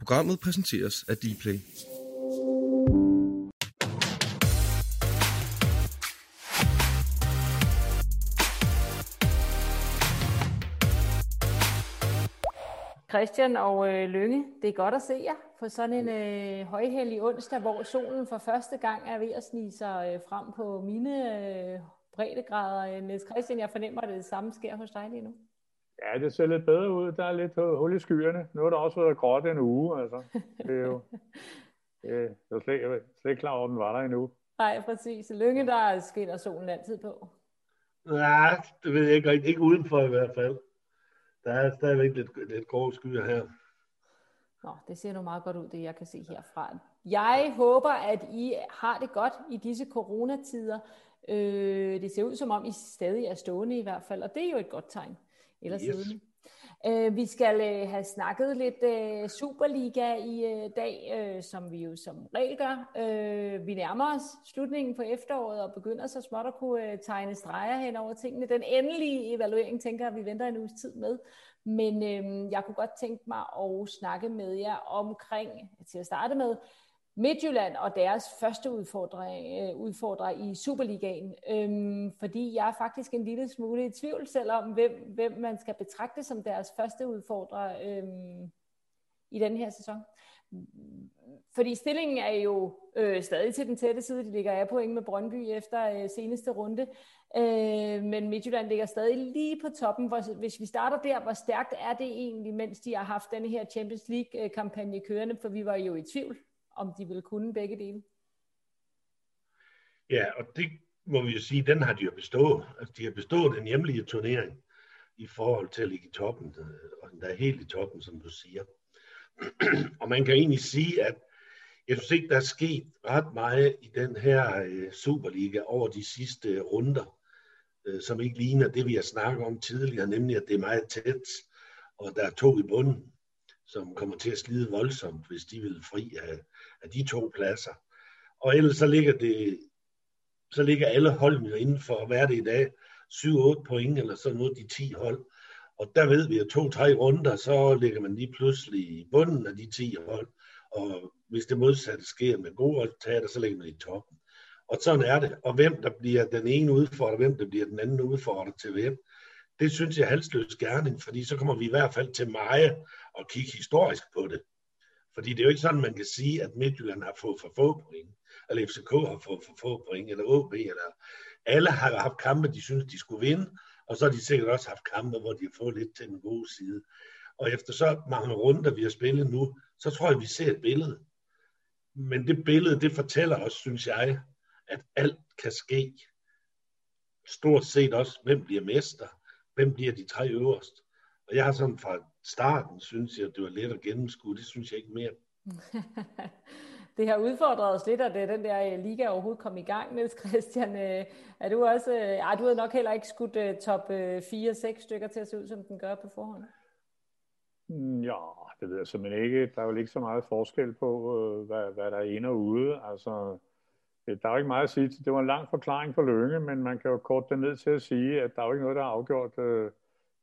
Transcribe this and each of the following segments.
Programmet præsenteres af Dplay. Christian og øh, Lønge, det er godt at se jer på sådan en øh, højhellig onsdag, hvor solen for første gang er ved at snige sig øh, frem på mine øh, breddegrader. Øh, Niels Christian, jeg fornemmer, at det samme sker hos dig lige nu. Ja, det ser lidt bedre ud. Der er lidt hul i skyerne. Nu har der også været gråt en uge. Altså. Det er jo, det er, jeg er slet, jeg er slet ikke klar over, at den var der endnu. Nej, præcis. Lønge, der skinner solen altid på. Nej, det ved jeg ikke. Ikke udenfor i hvert fald. Der er stadigvæk lidt, lidt grove skyer her. Nå, det ser nu meget godt ud, det jeg kan se herfra. Jeg håber, at I har det godt i disse coronatider. Øh, det ser ud som om, I stadig er stående i hvert fald, og det er jo et godt tegn. Eller yes. siddende. Øh, vi skal øh, have snakket lidt øh, Superliga i øh, dag, øh, som vi jo som regel gør. Øh, vi nærmer os slutningen på efteråret og begynder så småt at kunne øh, tegne streger hen over tingene. Den endelige evaluering tænker jeg, vi venter en uges tid med. Men øh, jeg kunne godt tænke mig at snakke med jer omkring, til at starte med, Midtjylland og deres første udfordring, øh, udfordrer i Superligaen, øhm, fordi jeg er faktisk en lille smule i tvivl selv om, hvem, hvem man skal betragte som deres første udfordrer øhm, i den her sæson. Fordi stillingen er jo øh, stadig til den tætte side. De ligger af point med Brøndby efter øh, seneste runde. Øh, men Midtjylland ligger stadig lige på toppen. Hvor, hvis vi starter der, hvor stærkt er det egentlig, mens de har haft denne her Champions League-kampagne øh, kørende? For vi var jo i tvivl om de vil kunne begge dele. Ja, og det må vi jo sige, den har de jo bestået. Altså, de har bestået den hjemlige turnering i forhold til at ligge i toppen, øh, og den er helt i toppen, som du siger. og man kan egentlig sige, at jeg synes ikke, der er sket ret meget i den her øh, Superliga over de sidste runder, øh, som ikke ligner det, vi har snakket om tidligere, nemlig at det er meget tæt, og der er to i bunden, som kommer til at slide voldsomt, hvis de vil fri af, af de to pladser. Og ellers så ligger det så ligger alle holdene inden for, hvad er det i dag, 7-8 point, eller sådan noget, de 10 hold. Og der ved vi, at to-tre runder, så ligger man lige pludselig i bunden af de 10 hold. Og hvis det modsatte sker med gode resultater, så ligger man i toppen. Og sådan er det. Og hvem der bliver den ene udfordrer, hvem der bliver den anden udfordrer til hvem, det synes jeg er halsløs gerning, fordi så kommer vi i hvert fald til mig og kigge historisk på det. Fordi det er jo ikke sådan, man kan sige, at Midtjylland har fået for få point, eller FCK har fået for få point, eller OB, eller alle har haft kampe, de synes, de skulle vinde, og så har de sikkert også haft kampe, hvor de har fået lidt til den gode side. Og efter så mange runder, vi har spillet nu, så tror jeg, vi ser et billede. Men det billede, det fortæller os, synes jeg, at alt kan ske. Stort set også, hvem bliver mester, hvem bliver de tre øverst. Og jeg har sådan fra starten, synes jeg, at det var let at gennemskue. Det synes jeg ikke mere. det har udfordret os lidt, at den der øh, liga overhovedet kom i gang, Niels Christian. Øh, er du også, ja, øh, du havde nok heller ikke skudt top 4-6 stykker til at se ud, som den gør på forhånd? Ja, det ved jeg simpelthen ikke. Der er jo ikke så meget forskel på, hvad, hvad der er inde og ude. Altså, der er jo ikke meget at sige. Det var en lang forklaring for Lønge, men man kan jo kort det ned til at sige, at der er jo ikke noget, der er afgjort øh,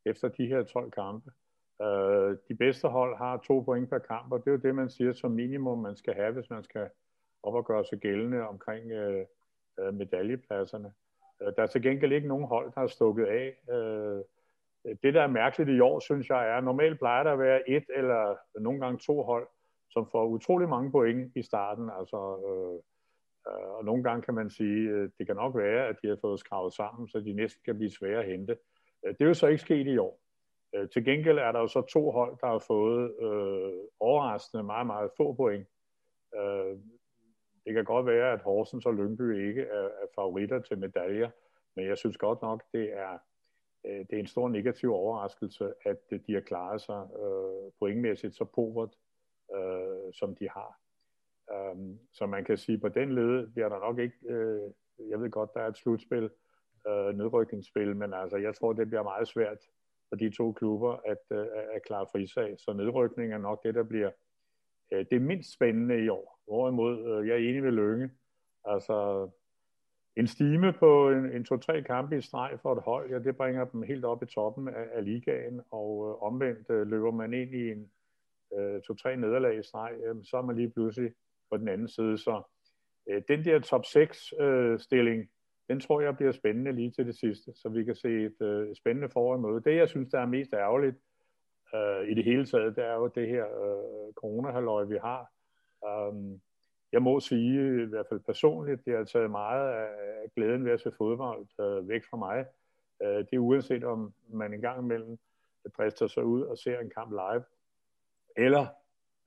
efter de her 12 kampe. Øh, de bedste hold har to point per kamp, og det er jo det, man siger som minimum, man skal have, hvis man skal op og gøre sig gældende omkring øh, øh medaljepladserne. Øh, der er til gengæld ikke nogen hold, der har stukket af. Øh, det, der er mærkeligt i år, synes jeg, er, at normalt plejer der at være et eller nogle gange to hold, som får utrolig mange point i starten. Altså, øh, øh og nogle gange kan man sige, at det kan nok være, at de har fået skravet sammen, så de næsten kan blive svære at hente. Øh, det er jo så ikke sket i år. Øh, til gengæld er der jo så to hold, der har fået øh, overraskende meget, meget få point. Øh, det kan godt være, at Horsens og Lyngby ikke er, er favoritter til medaljer, men jeg synes godt nok, det er, øh, det er en stor negativ overraskelse, at øh, de har klaret sig øh, pointmæssigt så povert, øh, som de har. Um, så man kan sige, på den led bliver der nok ikke, øh, jeg ved godt, der er et slutspil, øh, nedrykningsspil, men altså, jeg tror, det bliver meget svært for de to klubber at, øh, at klare frisag. Så nedrykning er nok det, der bliver øh, det mindst spændende i år. Hvorimod, øh, jeg er enig med Lønge. Altså, en stime på en, en to-tre kampe i streg for et hold, ja, det bringer dem helt op i toppen af, af ligaen, og øh, omvendt øh, løber man ind i en, øh, to-tre nederlag i streg, øh, så er man lige pludselig på den anden side. Så øh, den der top 6 øh, stilling, den tror jeg bliver spændende lige til det sidste, så vi kan se et øh, spændende forår møde. Det, jeg synes, der er mest ærgerligt øh, i det hele taget, det er jo det her øh, corona vi har. Um, jeg må sige, i hvert fald personligt, det har taget altså meget af glæden ved at se fodbold øh, væk fra mig. Øh, det er uanset om man en gang imellem drister sig ud og ser en kamp live, eller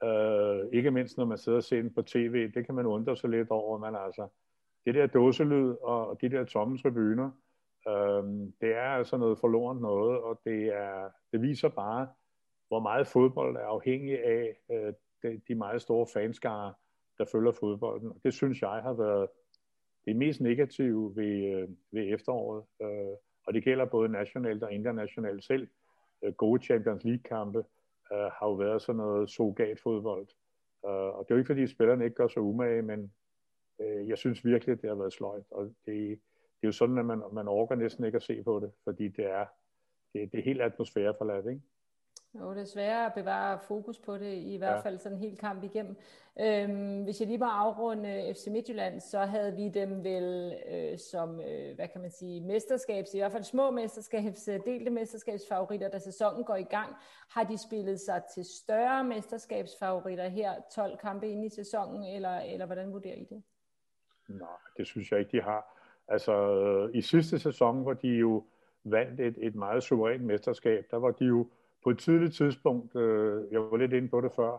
øh, ikke mindst når man sidder og ser den på tv, det kan man undre sig lidt over, man altså, det der dåselyd og, og de der tomme tribuner, øh, det er altså noget forlorent noget, og det, er, det viser bare, hvor meget fodbold er afhængig af øh, de, de meget store fanskare, der følger fodbolden. Og det synes jeg har været det mest negative ved, øh, ved efteråret. Øh, og det gælder både nationalt og internationalt selv. Øh, gode Champions League-kampe øh, har jo været sådan noget sogat-fodbold. Øh, og det er jo ikke, fordi spillerne ikke gør sig umage, men øh, jeg synes virkelig, at det har været sløjt. Og det, det er jo sådan, at man, man orker næsten ikke at se på det, fordi det er, det, det er helt atmosfæreforladt, ikke? Jo, det er sværere at bevare fokus på det, i hvert ja. fald sådan en hel kamp igennem. Øhm, hvis jeg lige må afrunde FC Midtjylland, så havde vi dem vel øh, som, øh, hvad kan man sige, mesterskabs, i hvert fald små mesterskabs, øh, delte mesterskabsfavoritter, da sæsonen går i gang. Har de spillet sig til større mesterskabsfavoritter her, 12 kampe inde i sæsonen, eller, eller hvordan vurderer I det? Nej, det synes jeg ikke, de har. Altså, øh, i sidste sæson, hvor de jo vandt et, et meget suverænt mesterskab, der var de jo på et tidligt tidspunkt, øh, jeg var lidt inde på det før,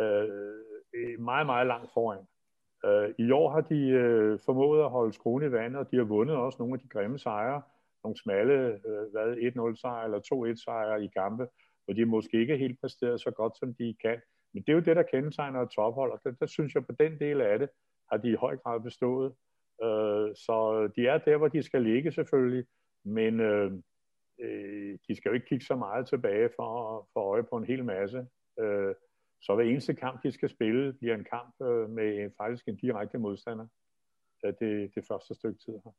øh, øh meget, meget langt foran. Øh, I år har de øh, formået at holde skruen i vandet, og de har vundet også nogle af de grimme sejre, nogle smalle, øh, hvad, 1-0 sejre eller 2-1 sejre i kampe, hvor de måske ikke helt præsteret så godt, som de kan. Men det er jo det, der kendetegner et tophold, og der, der synes jeg på den del af det, har de i høj grad bestået. Øh, så de er der, hvor de skal ligge selvfølgelig, men øh, øh de skal jo ikke kigge så meget tilbage for at få øje på en hel masse. Øh, så hver eneste kamp, de skal spille, bliver en kamp øh, med faktisk en direkte modstander. Det, det første stykke tid her.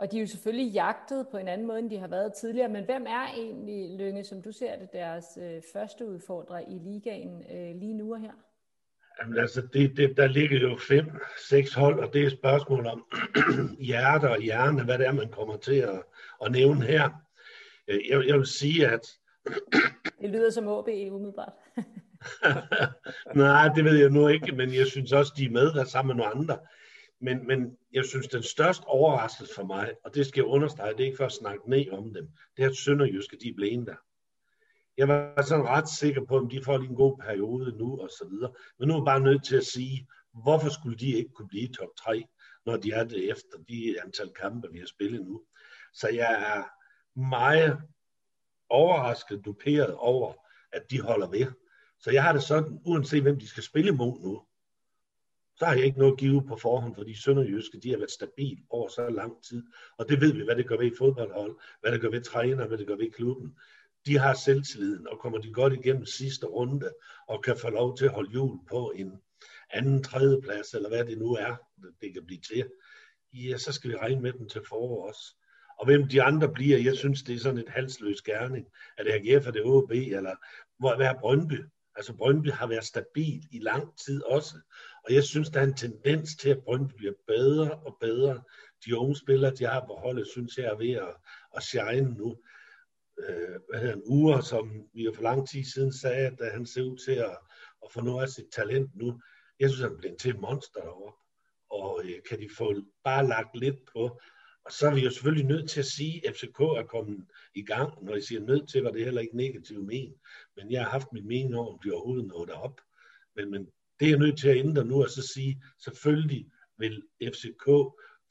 Og de er jo selvfølgelig jagtet på en anden måde, end de har været tidligere. Men hvem er egentlig, Lønge, som du ser det, deres øh, første udfordrer i ligaen øh, lige nu og her? Jamen altså, det, det, der ligger jo fem, seks hold, og det er et spørgsmål om hjerte og hjerne, hvad det er, man kommer til at, at nævne her. Øh, jeg, jeg vil sige, at... det lyder som OB umiddelbart. Nej, det ved jeg nu ikke, men jeg synes også, de er med der sammen med nogle andre. Men, men jeg synes, den største overraskelse for mig, og det skal jeg understrege, det er ikke for at snakke ned om dem, det er, at Sønderjyske, de er blevet der. Jeg var sådan ret sikker på, at de får lige en god periode nu, og så videre. Men nu er jeg bare nødt til at sige, hvorfor skulle de ikke kunne blive top 3, når de er det efter de antal kampe, vi har spillet nu. Så jeg er meget overrasket, duperet over, at de holder ved. Så jeg har det sådan, uanset hvem de skal spille mod nu, så har jeg ikke noget at give på forhånd, fordi Sønderjyske, de har været stabil over så lang tid. Og det ved vi, hvad det gør ved i fodboldhold, hvad det gør ved træner, hvad det gør ved klubben. De har selvtilliden, og kommer de godt igennem sidste runde, og kan få lov til at holde jul på en anden, tredje plads, eller hvad det nu er, det kan blive til, ja, så skal vi regne med dem til forår også. Og hvem de andre bliver, jeg synes, det er sådan et halsløs gerning. Er det AGF, er det OB, eller hvor, hvad er Brøndby? Altså Brøndby har været stabil i lang tid også. Og jeg synes, der er en tendens til, at Brøndby bliver bedre og bedre. De unge spillere, de har på holdet, synes jeg er ved at, at shine nu. Øh, hvad hedder en uger, som vi jo for lang tid siden sagde, at øh, han ser ud til at, at få noget af sit talent nu. Jeg synes, han bliver til et monster derovre. Og øh, kan de få bare lagt lidt på, og så er vi jo selvfølgelig nødt til at sige, at FCK er kommet i gang. Når jeg siger nødt til, var det heller ikke negativt men. Men jeg har haft min mening om, om de overhovedet nåede op. Men, men det er jeg nødt til at ændre nu, og så sige, selvfølgelig vil FCK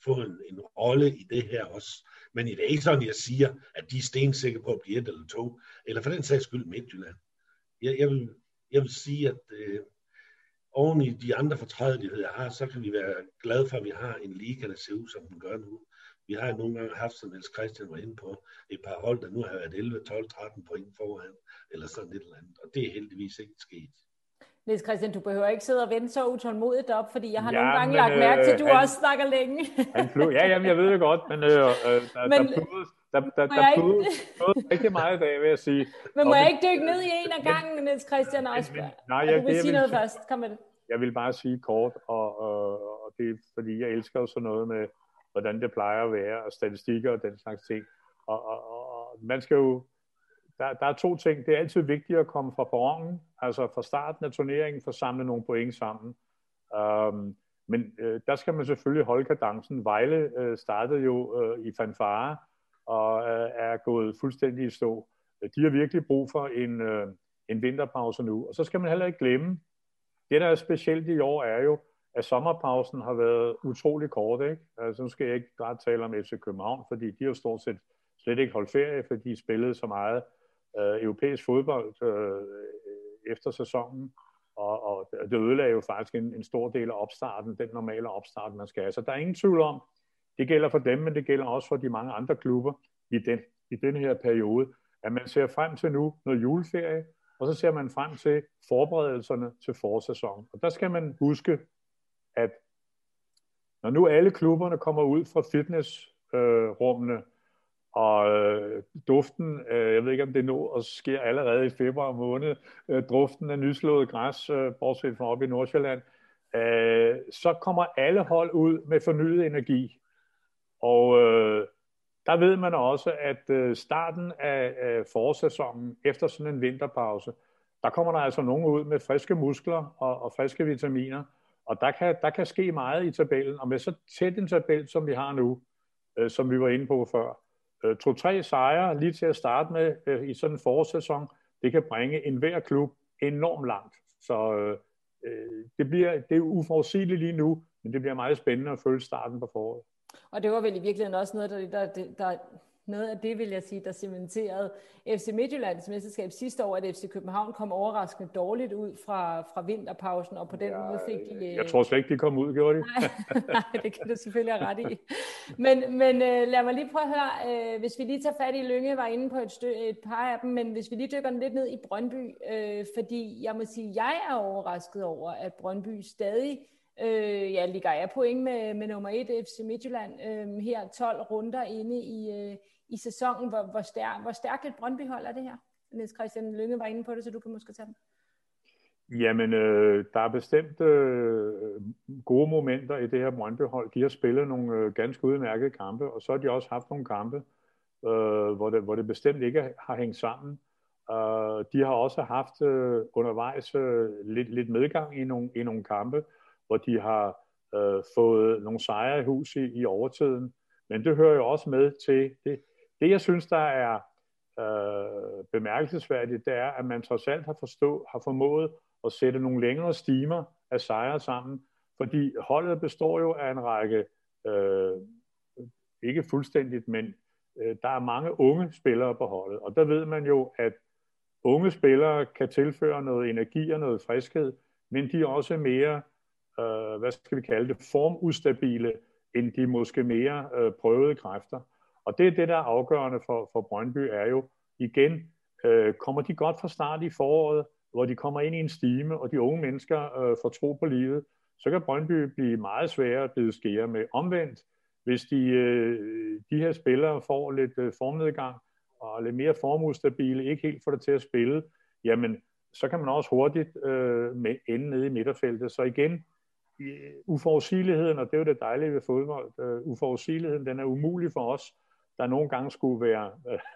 få en, en rolle i det her også. Men det er ikke sådan, jeg siger, at de er stensikre på at blive et eller to, eller for den sags skyld Midtjylland. Jeg, jeg, vil, jeg vil sige, at øh, oven i de andre fortrædeligheder, jeg har, så kan vi være glade for, at vi har en liga, der ser ud, som den gør nu. Vi har nogle gange haft, som Niels Christian var inde på, et par hold, der nu har været 11, 12, 13 point foran, eller sådan et eller andet. Og det er heldigvis ikke sket. Niels Christian, du behøver ikke sidde og vente så utålmodigt op, fordi jeg har ja, nogle gange men, lagt mærke til, at du øh, han, også snakker længe. han flyver, ja, jamen, jeg ved det godt, men, øh, øh der, men, der, der, der, der jeg blev rigtig meget i dag, vil jeg sige. Men må Og jeg ikke dykke ned i en af gangen, Niels Christian også? men- nej, jeg- du vil det, jeg sige vil noget sige- først. Kom med det. Jeg vil bare sige kort, og, og, og det er fordi, jeg elsker jo sådan noget med, hvordan det plejer at være, og statistikker og den slags ting. Og, og og man skal jo, der, der er to ting. Det er altid vigtigt at komme fra perronen, altså fra starten af turneringen, for at samle nogle point sammen. Um, men øh, der skal man selvfølgelig holde kadencen. Vejle øh, startede jo øh, i fanfare, og øh, er gået fuldstændig i stå. De har virkelig brug for en, øh, en vinterpause nu. Og så skal man heller ikke glemme, det der er specielt i år er jo, at sommerpausen har været utrolig kort. Ikke? Altså, nu skal jeg ikke bare tale om FC København, fordi de har stort set slet ikke holdt ferie, fordi de spillede så meget øh, europæisk fodbold øh, efter sæsonen. Og, og det ødelagde jo faktisk en, en stor del af opstarten, den normale opstart, man skal have. Så der er ingen tvivl om, det gælder for dem, men det gælder også for de mange andre klubber i den, i den her periode, at man ser frem til nu noget juleferie, og så ser man frem til forberedelserne til forsæsonen. Og der skal man huske, at når nu alle klubberne kommer ud fra fitnessrummene, øh, og øh, duften, øh, jeg ved ikke om det nå og sker allerede i februar måned, øh, duften af nyslået græs, øh, bortset fra op i Nordsjælland, øh, så kommer alle hold ud med fornyet energi. Og øh, der ved man også, at øh, starten af, øh, forårssæsonen, efter sådan en vinterpause, der kommer der altså nogen ud med friske muskler og, og friske vitaminer, og der kan, der kan ske meget i tabellen, og med så tæt en tabel, som vi har nu, øh, som vi var inde på før, øh, to-tre sejre lige til at starte med øh, i sådan en forårssæson, det kan bringe enhver klub enormt langt. Så øh, øh, det, bliver, det er uforudsigeligt lige nu, men det bliver meget spændende at følge starten på foråret. Og det var vel i virkeligheden også noget, der, der, der, der noget af det, vil jeg sige, der cementerede FC Midtjyllands mesterskab sidste år, at FC København kom overraskende dårligt ud fra, fra vinterpausen, og på den ja, måde fik de... Jeg tror slet ikke, de kom ud, gjorde de? Nej, nej det kan du selvfølgelig have ret i. Men, men uh, lad mig lige prøve at høre, uh, hvis vi lige tager fat i Lønge, var inde på et, stø- et par af dem, men hvis vi lige dykker lidt ned i Brøndby, fordi jeg må sige, jeg er overrasket over, at Brøndby stadig Øh, ja, ligger jeg point med, med nummer 1 FC Midtjylland øh, her 12 runder inde i, øh, i sæsonen. Hvor, hvor, stær, hvor stærkt et Brøndby-hold er det her? Niels Christian Lønge var inde på det, så du kan måske tage dem. Jamen, øh, der er bestemt øh, gode momenter i det her Brøndby-hold. De har spillet nogle øh, ganske udmærkede kampe, og så har de også haft nogle kampe, øh, hvor, det, hvor det bestemt ikke har hængt sammen. Øh, de har også haft øh, undervejs øh, lidt, lidt medgang i nogle, i nogle kampe, hvor de har øh, fået nogle sejre i hus i, i overtiden. Men det hører jo også med til det. Det, jeg synes, der er øh, bemærkelsesværdigt, det er, at man trods alt har, forstå, har formået at sætte nogle længere stimer af sejre sammen, fordi holdet består jo af en række, øh, ikke fuldstændigt, men øh, der er mange unge spillere på holdet, og der ved man jo, at unge spillere kan tilføre noget energi og noget friskhed, men de er også mere øh, hvad skal vi kalde det, formustabile, end de måske mere øh, prøvede kræfter. Og det er det, der er afgørende for, for Brøndby, er jo igen, øh, kommer de godt fra start i foråret, hvor de kommer ind i en stime, og de unge mennesker øh, får tro på livet, så kan Brøndby blive meget sværere at blive skære med. Omvendt, hvis de, øh, de her spillere får lidt øh, formnedgang, og lidt mere formustabile, ikke helt får det til at spille, jamen, så kan man også hurtigt øh, med, ende nede i midterfeltet. Så igen, øh, uforudsigeligheden, og det er jo det dejlige ved fodbold, øh, uforudsigeligheden, den er umulig for os, der nogle gange skulle være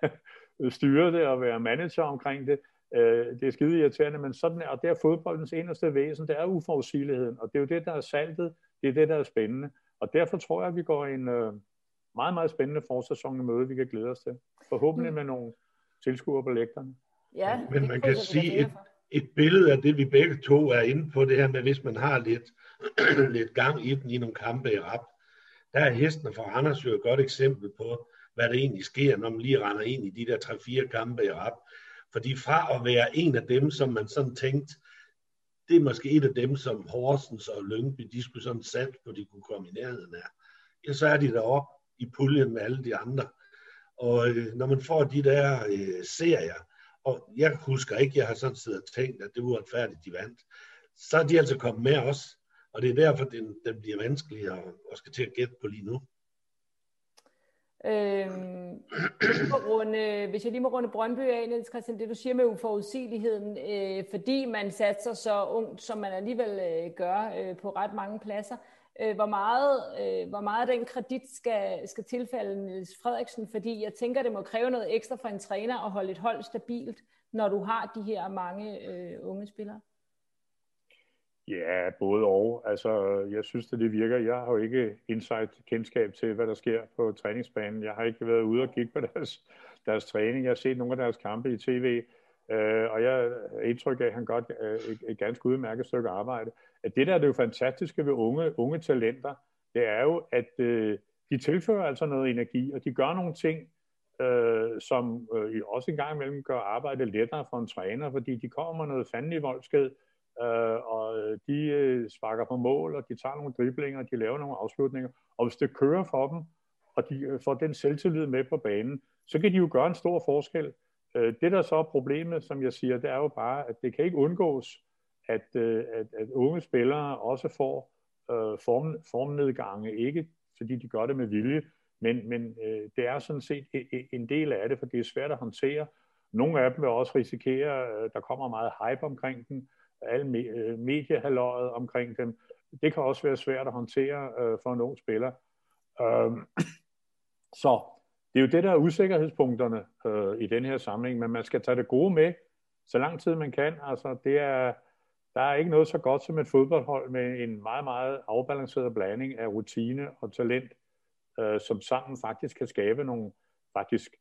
uh, styre det og være manager omkring det. Uh, det er skide irriterende, men sådan er, og det er fodboldens eneste væsen, det er uforudsigeligheden, og det er jo det, der er saltet, det er det, der er spændende. Og derfor tror jeg, at vi går en uh, meget, meget spændende forsæson i møde, vi kan glæde os til. Forhåbentlig mm. med nogle tilskuere på lægterne. Ja, men man kan sige, et, et billede af det, vi begge to er inde på, det her med, hvis man har lidt, lidt gang i den i nogle kampe i rap, der er hestene fra Randers jo et godt eksempel på, hvad der egentlig sker, når man lige render ind i de der 3-4 kampe i rap. Fordi fra at være en af dem, som man sådan tænkte, det er måske et af dem, som Horsens og Lyngby, de skulle sådan sat på, de kunne komme i nærheden af. Ja, så er de deroppe i puljen med alle de andre. Og øh, når man får de der øh, serier, og jeg husker ikke, jeg har sådan siddet og tænkt, at det var uretfærdigt, de vandt. Så er de altså kommet med os, og det er derfor, den, den bliver vanskeligere at, at skal til at gætte på lige nu. Øhm, runde, hvis jeg lige må runde Brøndby af, Niels Christian, det du siger med uforudsigeligheden, øh, fordi man satser så ungt, som man alligevel øh, gør øh, på ret mange pladser, øh, hvor, meget, øh, hvor meget den kredit skal, skal tilfalde Niels Frederiksen, fordi jeg tænker, det må kræve noget ekstra fra en træner at holde et hold stabilt, når du har de her mange øh, unge spillere. Ja, både og. Altså, jeg synes, at det virker. Jeg har jo ikke insight kendskab til, hvad der sker på træningsbanen. Jeg har ikke været ude og kigge på deres, deres træning. Jeg har set nogle af deres kampe i tv, øh, og jeg har indtryk af, at han godt et, et, et ganske udmærket stykke arbejde. At det der er det jo fantastiske ved unge, unge talenter, det er jo, at øh, de tilfører altså noget energi, og de gør nogle ting, øh, som øh, også en gang imellem gør arbejdet lettere for en træner, fordi de kommer med noget fandelig voldsked, øh, og øh, de øh, sparker på mål, og de tager nogle driblinger, de laver nogle afslutninger, og hvis det kører for dem, og de øh, får den selvtillid med på banen, så kan de jo gøre en stor forskel. Øh, det der så er problemet, som jeg siger, det er jo bare, at det kan ikke undgås, at, øh, at, at unge spillere også får øh, form, formnedgange, ikke fordi de gør det med vilje, men, men øh, det er sådan set e, e, en del af det, for det er svært at håndtere. Nogle af dem vil også risikere, at der kommer meget hype omkring dem, alle øh, mediehalløjet omkring dem. Det kan også være svært at håndtere øh, for en ung spiller. Øh, så det er jo det, der er usikkerhedspunkterne øh, i den her samling, men man skal tage det gode med, så lang tid man kan. Altså, det er, der er ikke noget så godt som et fodboldhold med en meget, meget afbalanceret blanding af rutine og talent, øh, som sammen faktisk kan skabe nogle faktisk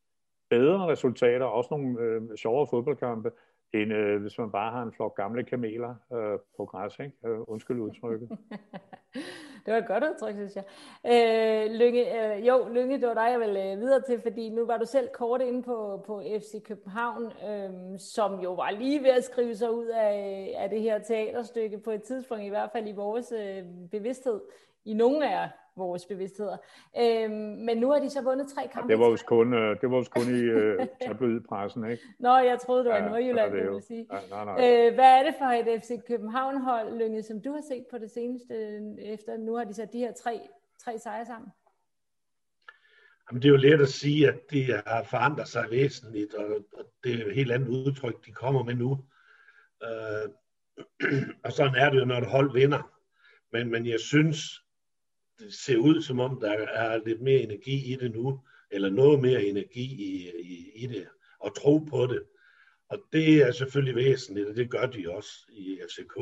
bedre resultater, også nogle øh, sjovere fodboldkampe, end øh, hvis man bare har en flok gamle kameler øh, på græs. Ikke? Øh, undskyld udtrykket. det var et godt udtryk, synes jeg. Øh, Lønge, øh, jo, Lønge, det var dig, jeg vil øh, videre til, fordi nu var du selv kort inde på, på FC København, øh, som jo var lige ved at skrive sig ud af, af det her teaterstykke på et tidspunkt, i hvert fald i vores øh, bevidsthed, i nogle af vores bevidstheder. Øhm, men nu har de så vundet tre kampe. Ja, det var jo kun, øh, det var jo kun i uh, tabloidpressen, ikke? Nå, jeg troede, det var ja, Nordjylland, det vil sige. Ja, nej, nej. Øh, hvad er det for et FC København-hold, Lønge, som du har set på det seneste, efter nu har de sat de her tre, tre sejre sammen? Jamen, det er jo let at sige, at det har forandret sig væsentligt, og, og det er et helt andet udtryk, de kommer med nu. Øh, og sådan er det jo, når et hold vinder. Men, men jeg synes, ser ud som om, der er lidt mere energi i det nu, eller noget mere energi i, i, i det, og tro på det. Og det er selvfølgelig væsentligt, og det gør de også i FCK.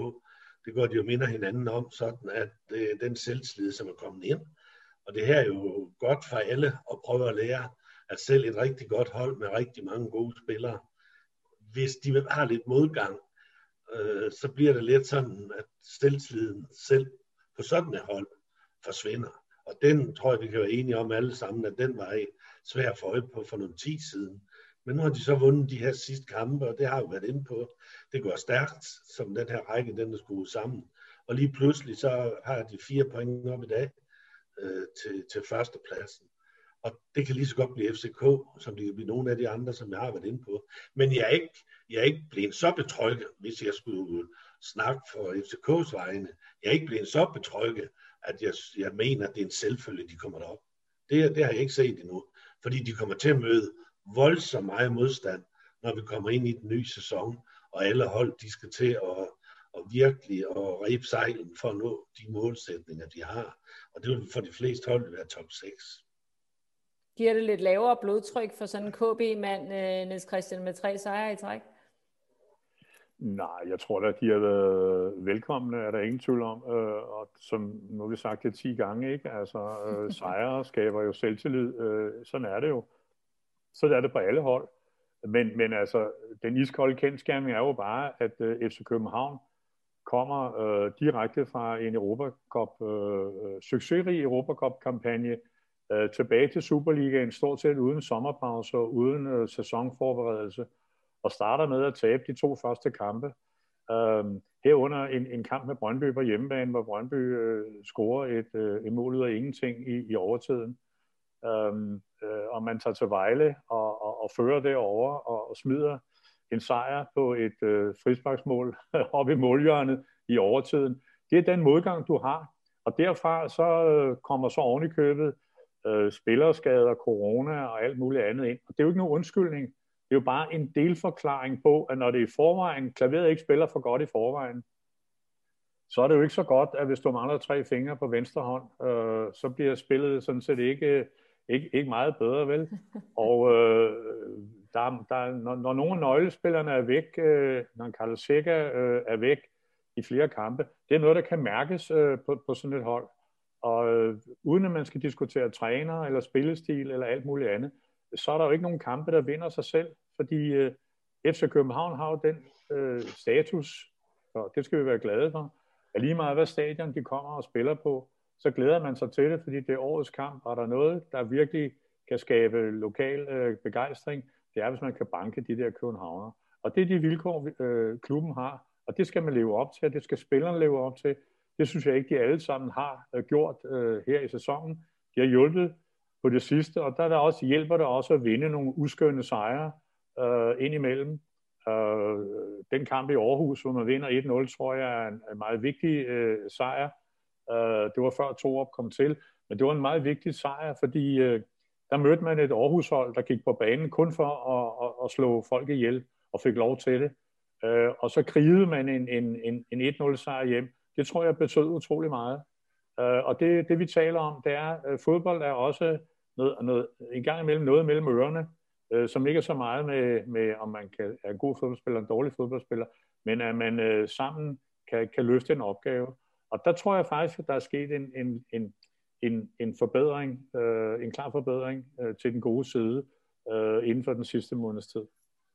Det gør de jo minder hinanden om, sådan at øh, den selvslid, som er kommet ind. Og det her er jo godt for alle at prøve at lære, at selv et rigtig godt hold med rigtig mange gode spillere, hvis de har lidt modgang, øh, så bliver det lidt sådan, at selvsliden selv på sådan et hold forsvinder. Og den tror jeg, vi kan være enige om alle sammen, at den var svær at få øje på for nogle 10 siden. Men nu har de så vundet de her sidste kampe, og det har jo været inde på. Det går stærkt, som den her række, den er skruet sammen. Og lige pludselig så har de fire point op i dag øh, til, til førstepladsen. Og det kan lige så godt blive FCK, som det kan blive nogle af de andre, som jeg har været inde på. Men jeg er ikke, jeg er ikke blevet så betrygget, hvis jeg skulle snakke for FCK's vegne. Jeg er ikke blevet så betrygget, at jeg, jeg mener, at det er en selvfølge, de kommer derop. Det, det har jeg ikke set endnu, fordi de kommer til at møde voldsomt meget modstand, når vi kommer ind i den nye sæson, og alle hold, de skal til at, at virkelig at ræbe sejlen for at nå de målsætninger, de har. Og det vil for de fleste hold være top 6. Giver det lidt lavere blodtryk for sådan en KB-mand, øh, Niels Christian, med tre sejre i træk? Nej, jeg tror da, at de har været velkomne, er der ingen tvivl om. Øh, og som nu har vi sagt det 10 gange, ikke? Altså, øh, sejre skaber jo selvtillid. Øh, sådan er det jo. Sådan er det på alle hold. Men, men altså, den iskolde kendskærning er jo bare, at øh, FC København kommer øh, direkte fra en Europacup, øh, øh, succesrig Europacup-kampagne øh, tilbage til Superligaen, stort set uden sommerpause og uden øh, sæsonforberedelse og starter med at tabe de to første kampe. Øh, herunder en, en kamp med Brøndby på hjemmebane, hvor Brøndby øh, scorer et, øh, et mål ud af ingenting i, i overtiden. Øhm, øh, og man tager til Vejle og, og, og fører derover og, og smider en sejr på et øh, frisparksmål op i målhjørnet i overtiden. Det er den modgang, du har. Og derfra så øh, kommer så oven i købet øh, spillerskader, corona og alt muligt andet ind. Og det er jo ikke nogen undskyldning. Det er jo bare en delforklaring på, at når det i forvejen, klaveret ikke spiller for godt i forvejen, så er det jo ikke så godt, at hvis du mangler tre fingre på venstre hånd, øh, så bliver spillet sådan set ikke, ikke, ikke meget bedre, vel? Og øh, der, der, når, når nogle af nøglespillerne er væk, øh, når Carl Sikker øh, er væk i flere kampe, det er noget, der kan mærkes øh, på, på sådan et hold. Og øh, uden at man skal diskutere træner eller spillestil eller alt muligt andet, så er der jo ikke nogen kampe, der vinder sig selv, fordi øh, FC København har jo den øh, status, og det skal vi være glade for, at lige meget hvad stadion de kommer og spiller på, så glæder man sig til det, fordi det er årets kamp, og der er noget, der virkelig kan skabe lokal øh, begejstring, det er, hvis man kan banke de der københavner. Og det er de vilkår, øh, klubben har, og det skal man leve op til, og det skal spillerne leve op til. Det synes jeg ikke, de alle sammen har øh, gjort øh, her i sæsonen. De har hjulpet på det sidste, og der, der også, hjælper det også at vinde nogle uskønne sejre øh, indimellem. Øh, den kamp i Aarhus, hvor man vinder 1-0, tror jeg er en, en meget vigtig øh, sejr. Øh, det var før Torup kom til, men det var en meget vigtig sejr, fordi øh, der mødte man et Aarhushold, der gik på banen kun for at, at, at slå folk ihjel, og fik lov til det. Øh, og så krigede man en, en, en, en 1-0 sejr hjem. Det tror jeg betød utrolig meget. Øh, og det, det vi taler om, det er, at fodbold er også noget, noget, en gang imellem noget mellem ørerne, øh, som ikke er så meget med, med om man kan, er en god fodboldspiller eller en dårlig fodboldspiller, men at man øh, sammen kan, kan løfte en opgave. Og der tror jeg faktisk, at der er sket en, en, en, en, en forbedring, øh, en klar forbedring øh, til den gode side øh, inden for den sidste måneds tid.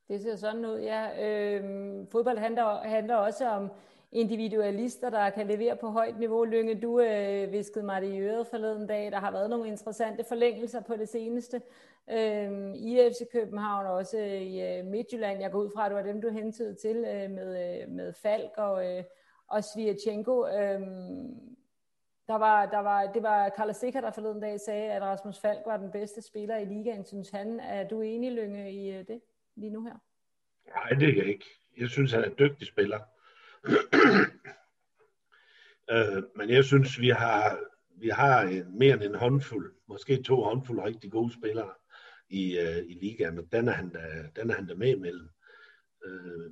Det ser sådan ud, ja. Øh, fodbold handler, handler også om individualister, der kan levere på højt niveau. Lynge, du øh, viskede mig det i øret forleden dag. Der har været nogle interessante forlængelser på det seneste. Øh, I FC København og også øh, i øh, Midtjylland. Jeg går ud fra, at det var dem, du hentede til øh, med, øh, med Falk og, øh, og Svirchenko. Øh, der var, der var, det var Karl Sikker, der forleden dag sagde, at Rasmus Falk var den bedste spiller i ligaen, synes han. Er du enig, Lynge, i øh, det lige nu her? Nej, det er jeg ikke. Jeg synes, han er en dygtig spiller. øh, men jeg synes, vi har, vi har mere end en håndfuld, måske to håndfulde rigtig gode spillere i, øh, i ligaen, og den er han da, den er han da med imellem. Øh,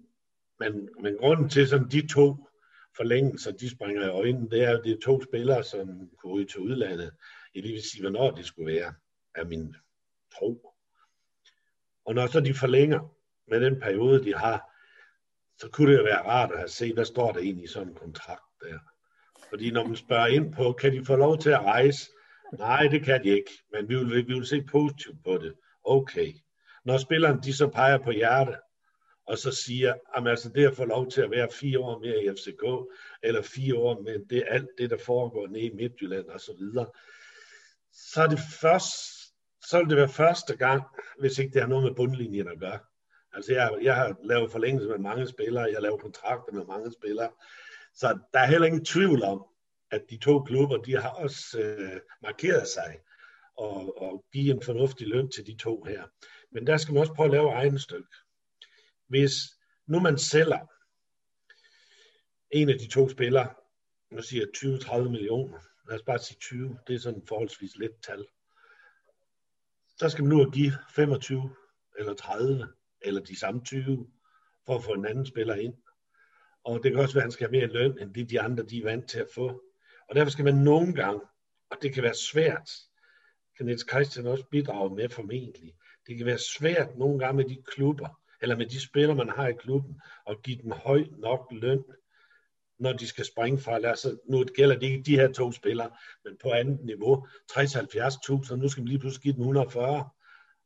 men, men grunden til, som de to forlængelser, de springer i øjnene, det er, det er to spillere, som kunne ud til udlandet. Jeg vil sige, hvornår det skulle være, er min tro. Og når så de forlænger med den periode, de har, så kunne det jo være rart at have set, hvad står der egentlig i sådan en kontrakt der. Fordi når man spørger ind på, kan de få lov til at rejse? Nej, det kan de ikke, men vi vil, vi vil se positivt på det. Okay. Når spilleren de så peger på hjertet, og så siger, at altså det at få lov til at være fire år mere i FCK, eller fire år med det, alt det, der foregår nede i Midtjylland og så videre, så er det først, så vil det være første gang, hvis ikke det har noget med bundlinjen at gøre. Altså jeg, jeg har lavet forlængelse med mange spillere, jeg har lavet kontrakter med mange spillere, så der er heller ingen tvivl om, at de to klubber, de har også øh, markeret sig og, og give en fornuftig løn til de to her. Men der skal man også prøve at lave egen stykke. Hvis nu man sælger en af de to spillere, nu siger 20-30 millioner, lad os bare sige 20, det er sådan forholdsvis let tal, så skal man nu give 25 eller 30 eller de samme 20 for at få en anden spiller ind. Og det kan også være, at han skal have mere løn, end det de andre de er vant til at få. Og derfor skal man nogle gange, og det kan være svært, kan Niels Christian også bidrage med formentlig, det kan være svært nogle gange med de klubber, eller med de spillere, man har i klubben, at give dem høj nok løn, når de skal springe fra, lad os, altså, nu gælder det ikke de her to spillere, men på andet niveau, 60-70.000, nu skal vi lige pludselig give dem 140.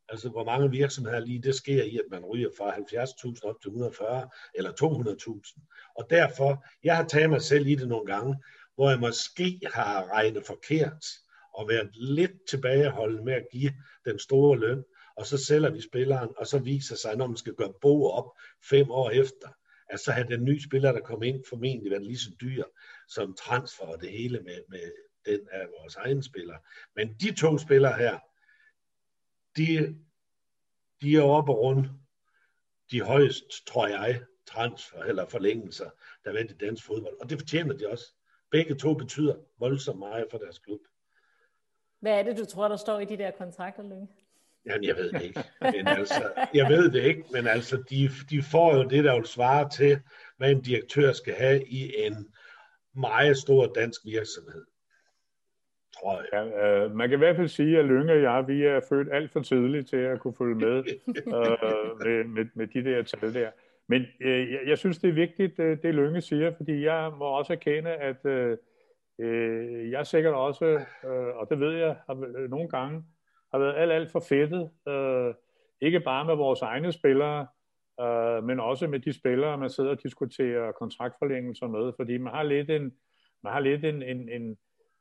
Altså, hvor mange virksomheder lige det sker i, at man ryger fra 70.000 op til 140 eller 200.000. Og derfor, jeg har taget mig selv i det nogle gange, hvor jeg måske har regnet forkert og været lidt tilbageholden med at give den store løn, og så sælger vi spilleren, og så viser sig, når man skal gøre bo op fem år efter, at så har den nye spiller, der kommer ind, formentlig været lige så dyr som transfer og det hele med, med den af vores egen spiller. Men de to spillere her, de, de er oppe rundt de højst, tror jeg, transfer eller forlængelser, der er i dansk fodbold. Og det fortjener de også. Begge to betyder voldsomt meget for deres klub. Hvad er det, du tror, der står i de der kontrakter, Lønge? Jamen, jeg ved det ikke. Men altså, jeg ved det ikke, men altså, de, de får jo det, der vil svare til, hvad en direktør skal have i en meget stor dansk virksomhed. Tror jeg. Ja, øh, man kan i hvert fald sige, at Lønge og jeg, vi er født alt for tidligt til at kunne følge med øh, med, med, med de der tal der. Men øh, jeg, jeg synes, det er vigtigt, øh, det Lønge siger, fordi jeg må også erkende, at øh, øh jeg sikkert også, øh, og det ved jeg, har, nogle gange har været alt, alt for fedtet. Øh, ikke bare med vores egne spillere, øh, men også med de spillere, man sidder og diskuterer kontraktforlængelser med, fordi man har lidt en, man har lidt en, en, en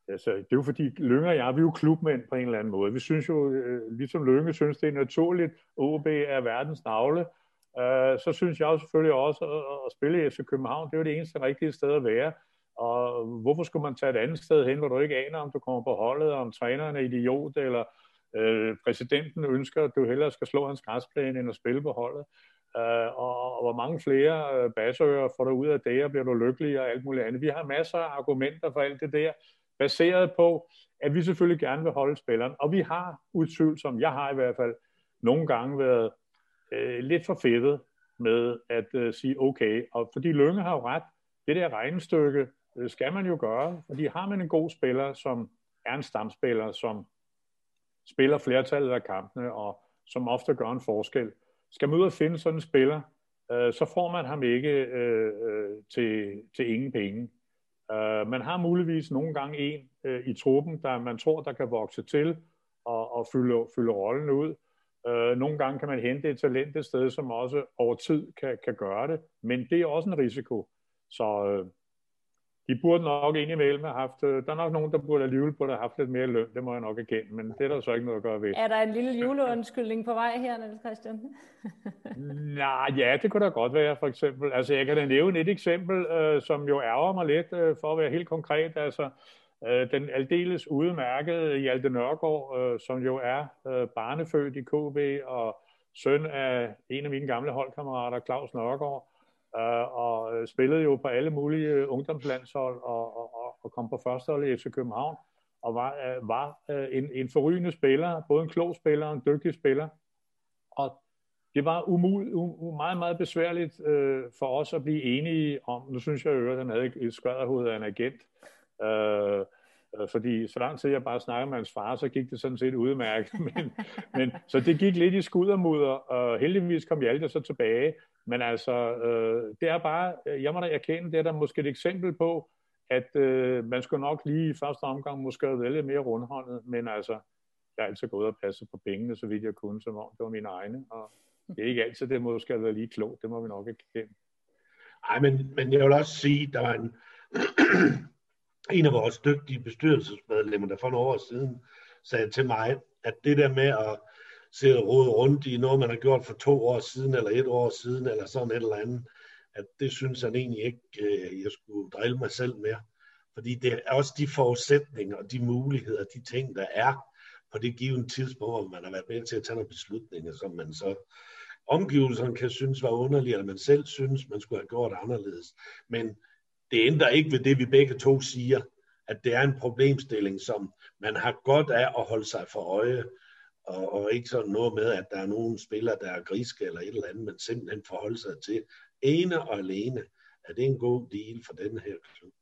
altså, det er jo fordi Lønge og jeg, vi er jo klubmænd på en eller anden måde. Vi synes jo, øh, ligesom Lønge synes, det er naturligt, OB er verdens navle, øh, så synes jeg jo selvfølgelig også, at, at spille i FC København, det er jo det eneste rigtige sted at være. Og hvorfor skulle man tage et andet sted hen, hvor du ikke aner, om du kommer på holdet, om træneren er idiot, eller øh, præsidenten ønsker, at du hellere skal slå hans græsplæne, end at spille på holdet. Øh, og, og hvor mange flere øh, basører får du ud af det, og bliver du lykkelig og alt muligt andet. Vi har masser af argumenter for alt det der, baseret på, at vi selvfølgelig gerne vil holde spilleren. Og vi har som jeg har i hvert fald, nogle gange været øh, lidt for fedtet med at øh, sige okay. Og fordi Lønge har jo ret, det der regnestykke øh, skal man jo gøre, fordi har man en god spiller, som er en stamspiller, som spiller flertallet af kampene, og som ofte gør en forskel, skal man ud og finde sådan en spiller, øh, så får man ham ikke øh, øh, til, til ingen penge. Uh, man har muligvis nogle gange en uh, i truppen, der man tror, der kan vokse til og, og fylde, fylde rollen ud. Uh, nogle gange kan man hente et talent et sted, som også over tid kan, kan gøre det, men det er også en risiko. Så uh, de burde nok indimellem have haft, øh, der er nok nogen, der burde alligevel burde have haft lidt mere løn, det må jeg nok erkende, men det er der så ikke noget at gøre ved. Er der en lille juleundskyldning på vej her, Niels Christian? Nej, ja, det kunne da godt være, for eksempel. Altså, jeg kan da nævne et eksempel, øh, som jo ærger mig lidt, øh, for at være helt konkret, altså, øh, den aldeles udmærkede Hjalte Nørgaard, øh, som jo er øh, barnefødt i KB, og søn af en af mine gamle holdkammerater, Claus Nørgaard, øh, og øh, spillede jo på alle mulige øh, ungdomslandshold og, og, og kom på førstehold i FC København og var, øh, var øh, en, en forrygende spiller, både en klog spiller og en dygtig spiller. Og det var umul, um, meget, meget besværligt øh, for os at blive enige om, nu synes jeg jo, at han havde et skrædderhoved af en agent, øh, fordi så lang tid jeg bare snakkede med hans far, så gik det sådan set udmærket. Men, men, så det gik lidt i skud og mudder, og heldigvis kom Hjalte så tilbage, men altså, øh, det er bare, øh, jeg må da erkende, det er der måske et eksempel på, at øh, man skulle nok lige i første omgang måske vælge mere rundhåndet, men altså, jeg har altid gået og passet på pengene, så vidt jeg kunne, som om det var mine egne, og det er ikke altid, det måske have været lige klogt, det må vi nok erkende. Nej, men, men jeg vil også sige, der var en, en af vores dygtige bestyrelsesmedlemmer, der for nogle år siden sagde til mig, at det der med at sidde og rode rundt i noget, man har gjort for to år siden, eller et år siden, eller sådan et eller andet, at det synes han egentlig ikke, øh, jeg skulle drille mig selv med. Fordi det er også de forudsætninger og de muligheder, de ting, der er på det givende tidspunkt, hvor man har været med til at tage nogle beslutninger, som man så omgivelserne kan synes var underlige, eller man selv synes, man skulle have gjort anderledes. Men det ændrer ikke ved det, vi begge to siger, at det er en problemstilling, som man har godt af at holde sig for øje, og, og ikke sådan noget med, at der er nogen spillere, der er griske eller et eller andet, men simpelthen forholde sig til ene og alene, at det er en god deal for den her klub.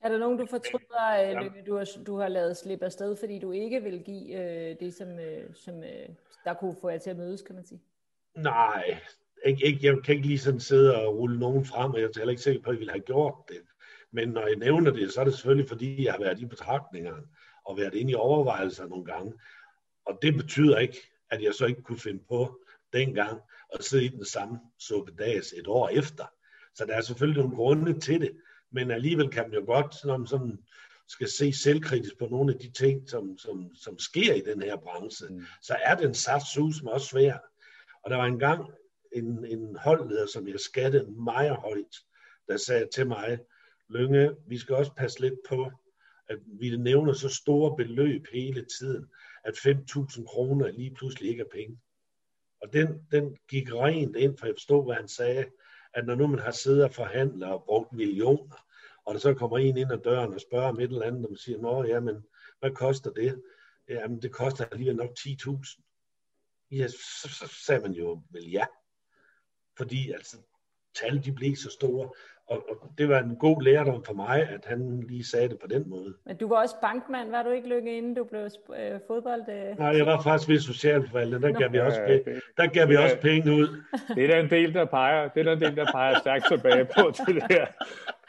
Er der nogen, du fortryder, ja. Lykke, du har, du har lavet slippe afsted, fordi du ikke vil give øh, det, som, øh, som øh, der kunne få jer til at mødes, kan man sige? Nej, ikke, ikke, jeg kan ikke lige sådan sidde og rulle nogen frem, og jeg er heller ikke sikker på, at jeg ville have gjort det. Men når jeg nævner det, så er det selvfølgelig, fordi jeg har været i betragtningerne og været inde i overvejelser nogle gange. Og det betyder ikke, at jeg så ikke kunne finde på dengang at sidde i den samme suppedags et år efter. Så der er selvfølgelig nogle grunde til det, men alligevel kan man jo godt, når man sådan skal se selvkritisk på nogle af de ting, som, som, som sker i den her branche, mm. så er den saft som også svær. Og der var engang en, en holdleder, som jeg skattede meget højt, der sagde til mig, Lønge, vi skal også passe lidt på, at vi nævner så store beløb hele tiden, at 5.000 kroner lige pludselig ikke er penge. Og den, den gik rent ind, for jeg forstod, hvad han sagde, at når nu man har siddet og forhandlet og brugt millioner, og der så kommer en ind ad døren og spørger om et eller andet, og man siger, nå ja, men hvad koster det? jamen det koster alligevel nok 10.000. Ja, så, så sagde man jo vel ja. Fordi altså, tal de blev så store, og, og det var en god lærdom for mig, at han lige sagde det på den måde. Men du var også bankmand, var du ikke lykke inden du blev øh, fodbold? Øh? Nej, jeg var faktisk ved socialforvalget, der gav vi også, penge, der gav vi også penge ud. Det er der en del, der peger, det er der en del, der peger stærkt tilbage på til det her.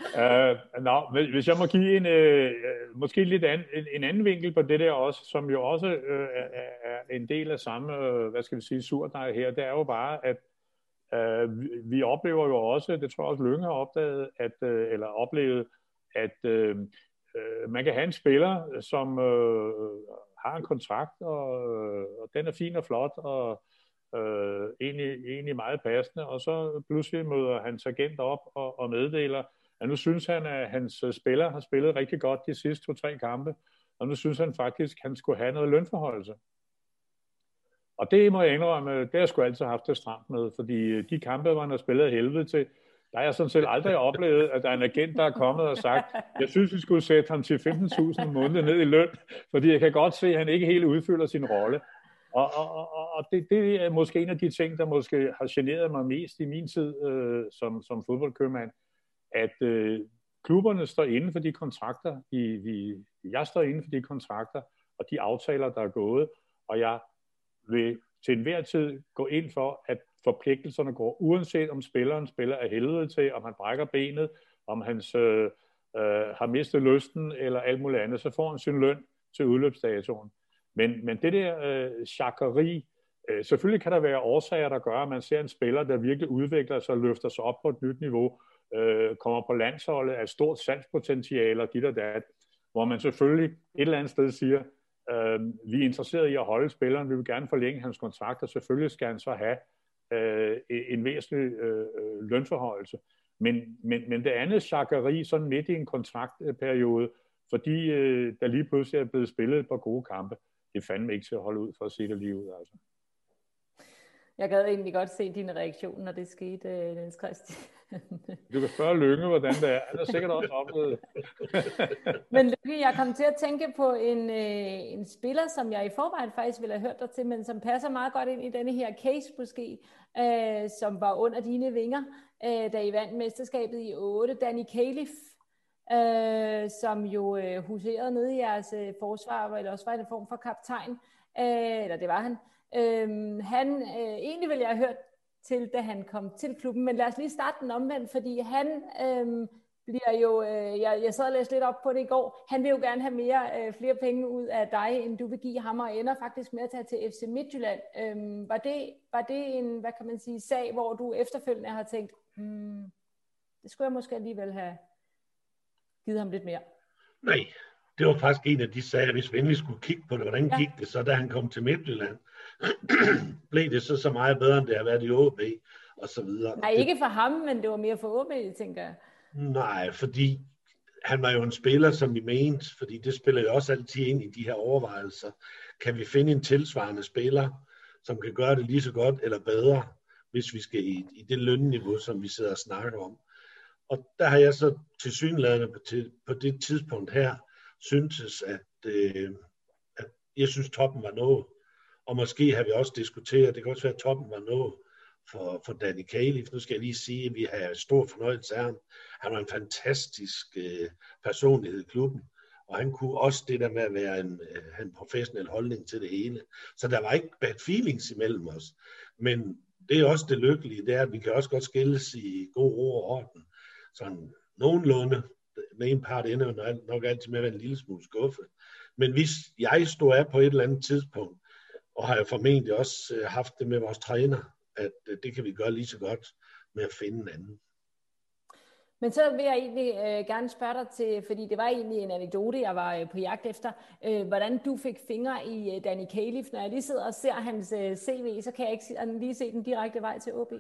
Uh, no, hvis jeg må give en, uh, måske lidt an, en, en anden vinkel på det der også, som jo også uh, er, er en del af samme, uh, hvad skal vi sige, surdej her, det er jo bare, at Øh, vi, vi oplever jo også, det tror jeg også Lønge har opdaget, at, øh, eller oplevet, at øh, øh, man kan have en spiller, som øh, har en kontrakt, og, øh, og den er fin og flot, og øh, egentlig, egentlig meget passende, og så pludselig møder hans agent op og, og meddeler, at nu synes han, at hans øh, spiller har spillet rigtig godt de sidste to-tre kampe, og nu synes han faktisk, at han skulle have noget lønforholdelse. Og det må jeg indrømme, det har jeg sgu altid haft det stramt med, fordi øh, de kampe, man har spillet helvede til, der har jeg sådan set aldrig oplevet, at der er en agent, der er kommet og sagt, jeg synes, vi skulle sætte ham til 15.000 måneder ned i løn, fordi jeg kan godt se, at han ikke helt udfylder sin rolle. Og, og, og, og det, det er måske en af de ting, der måske har generet mig mest i min tid øh, som, som fodboldkøbmand, at øh, klubberne står inden for de kontrakter, vi, vi, jeg står inden for de kontrakter og de aftaler, der er gået, og jeg vil til enhver tid gå ind for, at forpligtelserne går, uanset om spilleren spiller af helvede til, om han brækker benet, om han øh, øh, har mistet lysten eller alt muligt andet, så får han sin løn til udløbsdatoen. Men, men det der øh, chakeri, øh, selvfølgelig kan der være årsager, der gør, at man ser en spiller, der virkelig udvikler sig og løfter sig op på et nyt niveau, øh, kommer på landsholdet af stort salgspotentiale og dit og dat, hvor man selvfølgelig et eller andet sted siger, Øh, vi er interesseret i at holde spilleren, vi vil gerne forlænge hans kontrakt, og selvfølgelig skal han så have øh, en væsentlig øh, øh lønforhøjelse. Men, men, men det andet chakeri, sådan midt i en kontraktperiode, fordi øh, der lige pludselig er blevet spillet et par gode kampe, det er fandme ikke til at holde ud for at se det lige ud. Altså. Jeg gad egentlig godt se din reaktion, når det skete, øh, Niels Christian. du kan spørge Lønge, hvordan det er. Han har sikkert også oplevet Men Lønge, jeg kom til at tænke på en, øh, en spiller, som jeg i forvejen faktisk ville have hørt dig til, men som passer meget godt ind i denne her case måske, øh, som var under dine vinger, øh, da I vandt mesterskabet i 8. Danny Califf, øh, som jo øh, huserede nede i jeres øh, forsvar, eller også var en form for kaptajn, øh, eller det var han. Øhm, han, øh, egentlig ville jeg have hørt til, da han kom til klubben, men lad os lige starte den omvendt, fordi han øh, bliver jo, øh, jeg, jeg sad og læste lidt op på det i går, han vil jo gerne have mere, øh, flere penge ud af dig, end du vil give ham, og ender faktisk med at tage til FC Midtjylland. Øh, var, det, var det en, hvad kan man sige, sag, hvor du efterfølgende har tænkt, hmm, det skulle jeg måske alligevel have givet ham lidt mere? Nej, det var faktisk en af de sager, hvis vi endelig skulle kigge på det, hvordan ja. gik det så, da han kom til Midtjylland? blev det så så meget bedre, end det har været i OB, og så videre. Nej, ikke for ham, men det var mere for OB, tænker jeg. Nej, fordi han var jo en spiller, som vi mente, fordi det spiller jo også altid ind i de her overvejelser. Kan vi finde en tilsvarende spiller, som kan gøre det lige så godt eller bedre, hvis vi skal i, i det lønniveau, som vi sidder og snakker om. Og der har jeg så til synlædende på, til, på det tidspunkt her, syntes, at, øh, at jeg synes, toppen var nået. Og måske har vi også diskuteret, det kan også være, at toppen var nået for, for Danny Calif. Nu skal jeg lige sige, at vi har stor fornøjelse af ham. Han var en fantastisk øh, personlighed i klubben, og han kunne også det der med at være en, øh, en professionel holdning til det hele. Så der var ikke bad feelings imellem os. Men det er også det lykkelige, det er, at vi kan også godt skilles i god ro og orden. Sådan nogenlunde. Den ene part ender nok altid med at være en lille smule skuffet. Men hvis jeg stod af på et eller andet tidspunkt, og har jo formentlig også øh, haft det med vores træner, at øh, det kan vi gøre lige så godt med at finde en anden. Men så vil jeg egentlig øh, gerne spørge dig til, fordi det var egentlig en anekdote, jeg var øh, på jagt efter, øh, hvordan du fik fingre i øh, Danny Calif. Når jeg lige sidder og ser hans øh, CV, så kan jeg ikke altså, lige se den direkte vej til OB.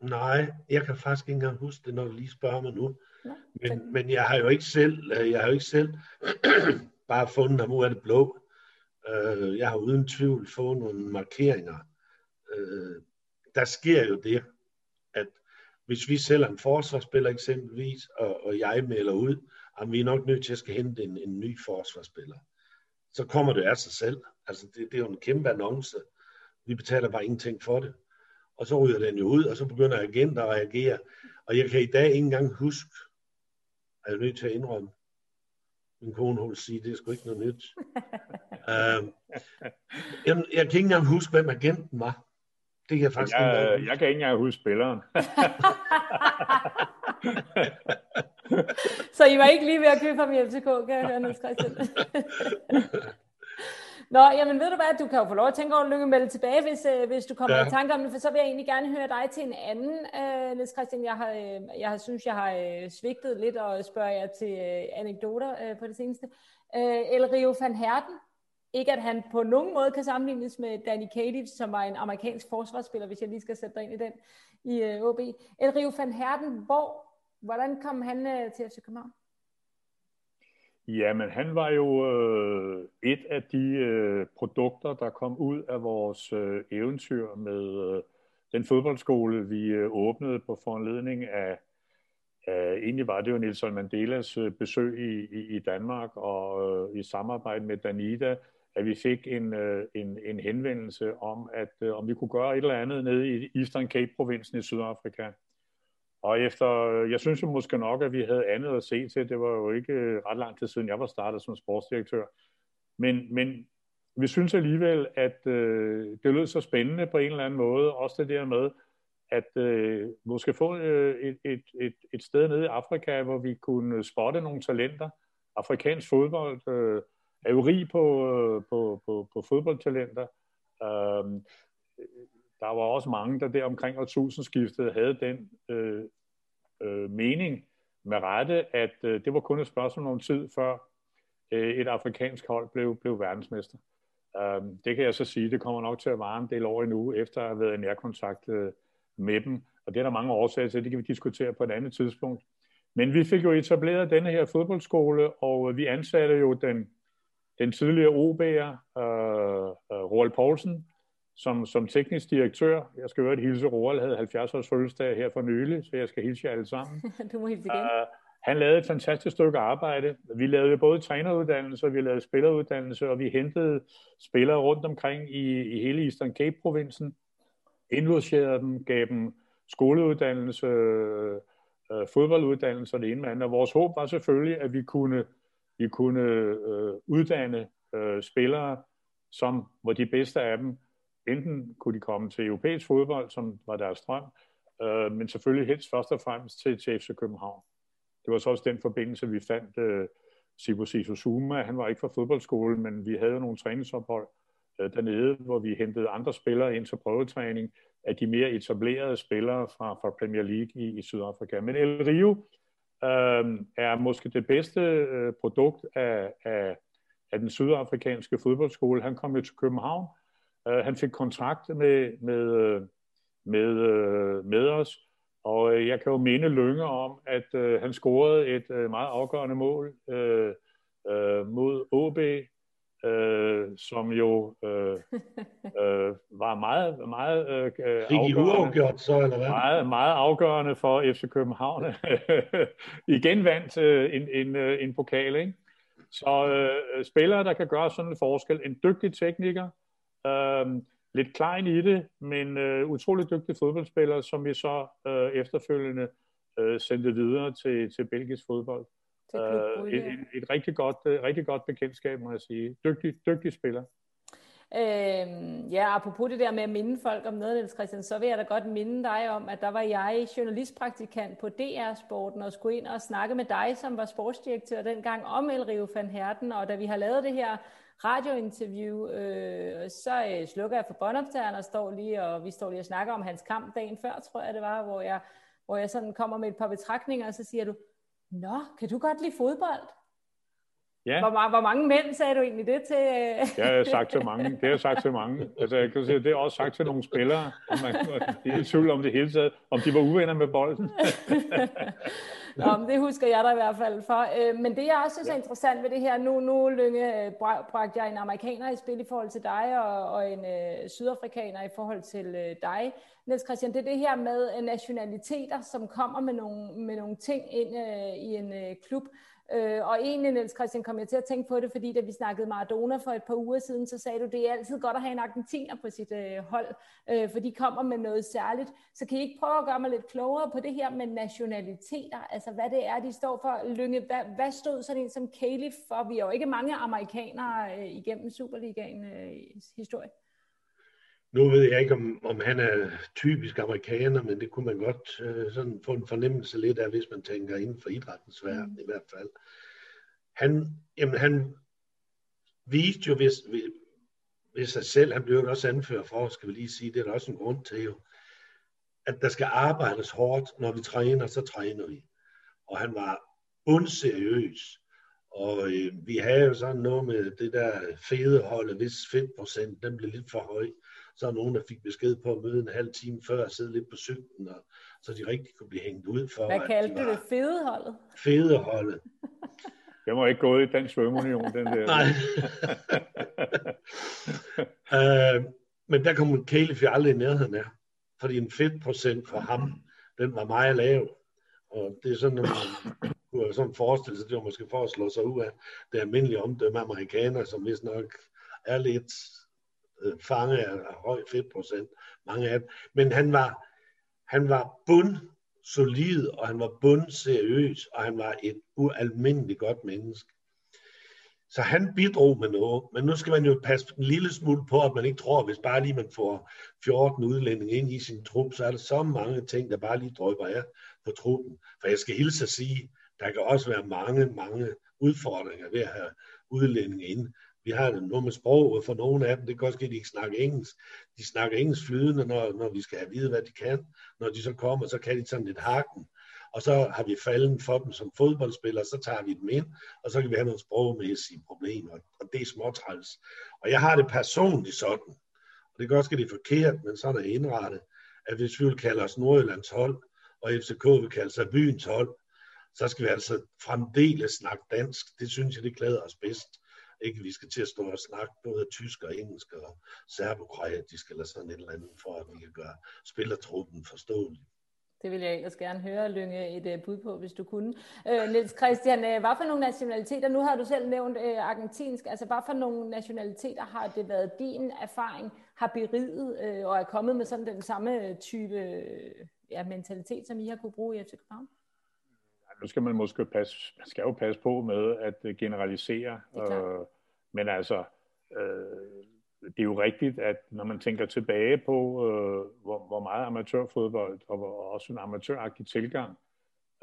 Nej, jeg kan faktisk ikke engang huske det, når du lige spørger mig nu. Nej, men, men jeg har jo ikke selv, øh, jeg har jo ikke selv bare fundet ham ud af det blå. Øh, jeg har uden tvivl fået nogle markeringer. Øh, der sker jo det, at hvis vi sælger en forsvarsspiller eksempelvis, og, og jeg melder ud, at vi er nok nødt til at skal hente en, en ny forsvarsspiller. så kommer det af sig selv. Altså, det, det er jo en kæmpe annonce. Vi betaler bare ingenting for det. Og så ryger den jo ud, og så begynder agenter at reagere. Og jeg kan i dag ikke engang huske, er jeg nødt til at indrømme, min kone hun sige, det er sgu ikke noget nyt. uh, jeg, jeg kan ikke engang huske, hvem agenten var. Det kan jeg faktisk jeg, ikke jeg kan ikke engang huske spilleren. Så I var ikke lige ved at købe ham i FCK, kan jeg høre, Niels Christian? Nå, jamen ved du hvad, du kan jo få lov at tænke over Lykke melde tilbage, hvis, øh, hvis du kommer ja. i tanke om det, for så vil jeg egentlig gerne høre dig til en anden, øh, Niels Christian. Jeg har, øh, jeg har, synes, jeg har øh, svigtet lidt og spørger jer til øh, anekdoter øh, på det seneste. Øh, El Rio van Herten, ikke at han på nogen måde kan sammenlignes med Danny Cadiv, som var en amerikansk forsvarsspiller, hvis jeg lige skal sætte dig ind i den i øh, OB. El Rio van Herten, hvor, hvordan kom han øh, til FC København? Jamen, han var jo øh, et af de øh, produkter, der kom ud af vores øh, eventyr med øh, den fodboldskole, vi øh, åbnede på foranledning af, af, egentlig var det jo Nelson Mandelas øh, besøg i, i, i Danmark, og øh, i samarbejde med Danida, at vi fik en, øh, en, en henvendelse om, at øh, om vi kunne gøre et eller andet nede i Eastern Cape-provinsen i Sydafrika. Og efter, øh, jeg synes jo måske nok, at vi havde andet at se til. Det var jo ikke øh, ret lang tid siden, jeg var startet som sportsdirektør. Men, men vi synes alligevel, at øh, det lød så spændende på en eller anden måde. Også det der med, at øh, måske få øh, et, et, et, et sted nede i Afrika, hvor vi kunne spotte nogle talenter. Afrikansk fodbold øh, er jo rig på, øh, på, på, på fodboldtalenter. Øh, der var også mange, der der omkring årtusindskiftet havde den mening med rette, at øh, det var kun et spørgsmål om tid, før øh, et afrikansk hold blev, blev verdensmester. Øh, det kan jeg så sige, det kommer nok til at vare en del år endnu, efter at have været i nærkontakt øh, med dem. Og det er der mange årsager til, det kan vi diskutere på et andet tidspunkt. Men vi fik jo etableret denne her fodboldskole, og vi ansatte jo den, den tidligere OB'er, øh, øh, Roald Poulsen, som, som teknisk direktør. Jeg skal høre, at Hilse Roald havde 70 års fødselsdag her for nylig, så jeg skal hilse jer alle sammen. du må hilse igen. Uh, han lavede et fantastisk stykke arbejde. Vi lavede både træneruddannelse, vi lavede spilleruddannelse, og vi hentede spillere rundt omkring i, i hele Eastern Cape-provinsen, indlogerede dem, gav dem skoleuddannelse, øh, fodbolduddannelse og det ene med andet. Og vores håb var selvfølgelig, at vi kunne, vi kunne øh, uddanne øh, spillere, som var de bedste af dem, enten kunne de komme til europæisk fodbold, som var deres drøm, øh, men selvfølgelig helst først og fremmest til, til FC København. Det var så også den forbindelse, vi fandt øh, Sibu Zuma. Han var ikke fra fodboldskolen, men vi havde nogle træningsophold øh, dernede, hvor vi hentede andre spillere ind til prøvetræning af de mere etablerede spillere fra, fra Premier League i, i Sydafrika. Men El Rio øh, er måske det bedste øh, produkt af, af, af den sydafrikanske fodboldskole. Han kom jo til København, Uh, han fik kontrakt med, med, øh, med, uh, med os, og uh, jeg kan jo minde Lønge om, at uh, han scorede et uh, meget afgørende mål uh, uh, mod OB, uh, som jo uh, uh, var meget, meget uh, afgørende, så, eller hvad? Meget, meget afgørende for FC København. Igen vandt uh, en, en, en pokal, ikke? Så uh, spillere, der kan gøre sådan en forskel. En dygtig tekniker, Øhm, lidt klein i det, men øh, utrolig dygtig fodboldspiller, som vi så øh, efterfølgende øh, sendte videre til, til belgisk fodbold. Øh, et, et, et rigtig godt, øh, rigtig godt bekendtskab, må jeg sige. Dygtig, dygtig spiller. Øhm, ja, apropos det der med at minde folk om noget, Niels Christian, så vil jeg da godt minde dig om, at der var jeg journalistpraktikant på DR-sporten og skulle ind og snakke med dig, som var sportsdirektør dengang om El Rio van Herten, og da vi har lavet det her radiointerview, øh, så øh, slukker jeg for båndoptageren og står lige, og vi står lige og snakker om hans kamp dagen før, tror jeg det var, hvor jeg, hvor jeg sådan kommer med et par betragtninger, og så siger du, Nå, kan du godt lide fodbold? Ja. Hvor, hvor mange mænd sagde du egentlig det til? Det har jeg sagt til mange. Det har jeg sagt til mange. Altså, jeg kan sige, det har også sagt til nogle spillere, om man de er i tvivl om det hele taget, om de var uvenner med bolden. Nå, men det husker jeg da i hvert fald for. Øh, men det, jeg også synes er interessant ved det her, nu, nu Lønge, øh, bragte jeg en amerikaner i spil i forhold til dig, og, og en øh, sydafrikaner i forhold til øh, dig. Niels Christian, det er det her med nationaliteter, som kommer med nogle, med nogle ting ind øh, i en øh, klub. Øh, og egentlig, Niels Christian, kom jeg til at tænke på det, fordi da vi snakkede Maradona for et par uger siden, så sagde du, det er altid godt at have en argentiner på sit øh, hold, øh, for de kommer med noget særligt. Så kan I ikke prøve at gøre mig lidt klogere på det her med nationaliteter, altså hvad det er, de står for? Lynge, hvad, hvad stod sådan en som Calif for? Vi er jo ikke mange amerikanere øh, igennem Superligaen øh, historie. Nu ved jeg ikke, om, om han er typisk amerikaner, men det kunne man godt øh, sådan få en fornemmelse lidt af, hvis man tænker inden for idrættens verden mm. i hvert fald. Han, jamen, han viste jo ved, ved, ved sig selv, han blev også anført for, skal vi lige sige, det er der også en grund til jo, at der skal arbejdes hårdt, når vi træner, så træner vi. Og han var undseriøs. Og øh, vi havde jo sådan noget med det der fede holde, hvis fedtprocent, den blev lidt for høj så er nogen, der fik besked på at møde en halv time før og sidde lidt på cyklen, og, så de rigtig kunne blive hængt ud for, Hvad kaldte de du det? Fedeholdet? Fedeholdet. Jeg må ikke gå i den svømmeunion, den der. Nej. uh, men der kom Caleb jo aldrig i nærheden af, fordi en fedtprocent for ham, den var meget lav. Og det er sådan, at man kunne sådan forestille sig, det var måske for at slå sig ud af det almindelige omdømme amerikanere, som vist nok er lidt øh, Øh, fange af høj fedtprocent, mange af dem. Men han var, han var bund solid, og han var bund seriøs, og han var et ualmindeligt godt menneske. Så han bidrog med noget, men nu skal man jo passe en lille smule på, at man ikke tror, at hvis bare lige man får 14 udlændinge ind i sin trup, så er der så mange ting, der bare lige drøber af på truppen. For jeg skal hilse at sige, der kan også være mange, mange udfordringer ved at have udlændinge ind. Vi har noget med sprog for nogle af dem. Det kan også ske, at de ikke snakker engelsk. De snakker engelsk flydende, når, når vi skal have vide, hvad de kan. Når de så kommer, så kan de sådan lidt hakken. Og så har vi falden for dem som fodboldspillere, så tager vi dem ind, og så kan vi have nogle sprogmæssige problemer. Og det er småtræls. Og jeg har det personligt sådan, og det kan også ske, det er forkert, men sådan er indrettet, at hvis vi vil kalde os Nordjyllands hold, og FCK vil kalde sig byens hold, så skal vi altså fremdeles snakke dansk. Det synes jeg, det glæder os bedst. Ikke, vi skal til at stå og snakke både tysk og engelsk og serbokroatisk eller sådan et eller andet, for at vi kan gøre spillertruppen forståelig. Det vil jeg ellers gerne høre, Lynge, et øh, bud på, hvis du kunne. Øh, Niels Christian, uh, hvad for nogle nationaliteter, nu har du selv nævnt øh, argentinsk, altså hvad for nogle nationaliteter har det været din erfaring, har beriget øh, og er kommet med sådan den samme type øh, ja, mentalitet, som I har kunne bruge i FC København? Nu skal man måske passe, man skal jo passe på med at øh, generalisere. Øh, men altså, øh, det er jo rigtigt, at når man tænker tilbage på, øh, hvor, hvor meget amatørfodbold og hvor, også en amatøragtig tilgang,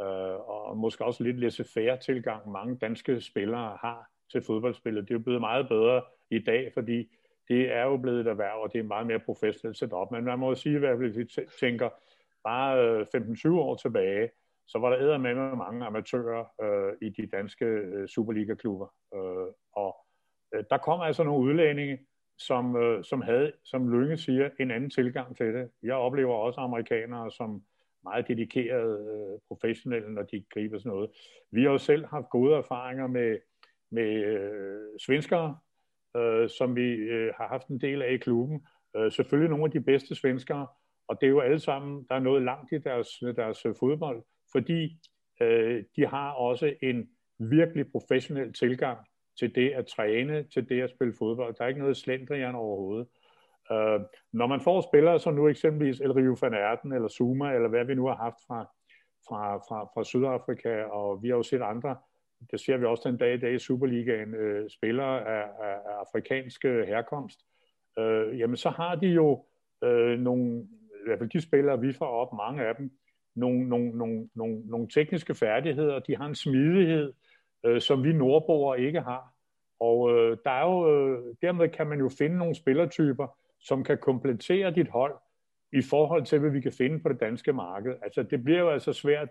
øh, og måske også lidt laissez-faire tilgang, mange danske spillere har til fodboldspillet, det er jo blevet meget bedre i dag, fordi det er jo blevet et erhverv, og det er meget mere professionelt sat op. Men man må jo sige, hvad vi tænker, bare 15-20 øh, år tilbage, så var der med mange amatører øh, i de danske øh, Superliga-klubber. Øh, og øh, der kom altså nogle udlændinge, som, øh, som havde, som Lønge siger, en anden tilgang til det. Jeg oplever også amerikanere som meget dedikerede øh, professionelle, når de griber sådan noget. Vi har jo selv haft gode erfaringer med, med øh, svenskere, øh, som vi øh, har haft en del af i klubben. Øh, selvfølgelig nogle af de bedste svenskere, og det er jo alle sammen, der er noget langt i deres, deres øh, fodbold fordi øh, de har også en virkelig professionel tilgang til det at træne, til det at spille fodbold. Der er ikke noget slendrian overhovedet. Øh, når man får spillere som nu eksempelvis El Rio van Erden, eller Zuma, eller hvad vi nu har haft fra, fra, fra, fra Sydafrika, og vi har jo set andre, det ser vi også den dag i dag i Superligaen, øh, spillere af, af, af afrikansk øh, herkomst, øh, jamen så har de jo øh, nogle, i hvert fald de spillere, vi får op, mange af dem, nogle, nogle, nogle, nogle, nogle tekniske færdigheder, de har en smidighed, øh, som vi nordboere ikke har. Og øh, der er jo, øh, dermed kan man jo finde nogle spillertyper, som kan komplettere dit hold i forhold til, hvad vi kan finde på det danske marked. Altså det bliver jo altså svært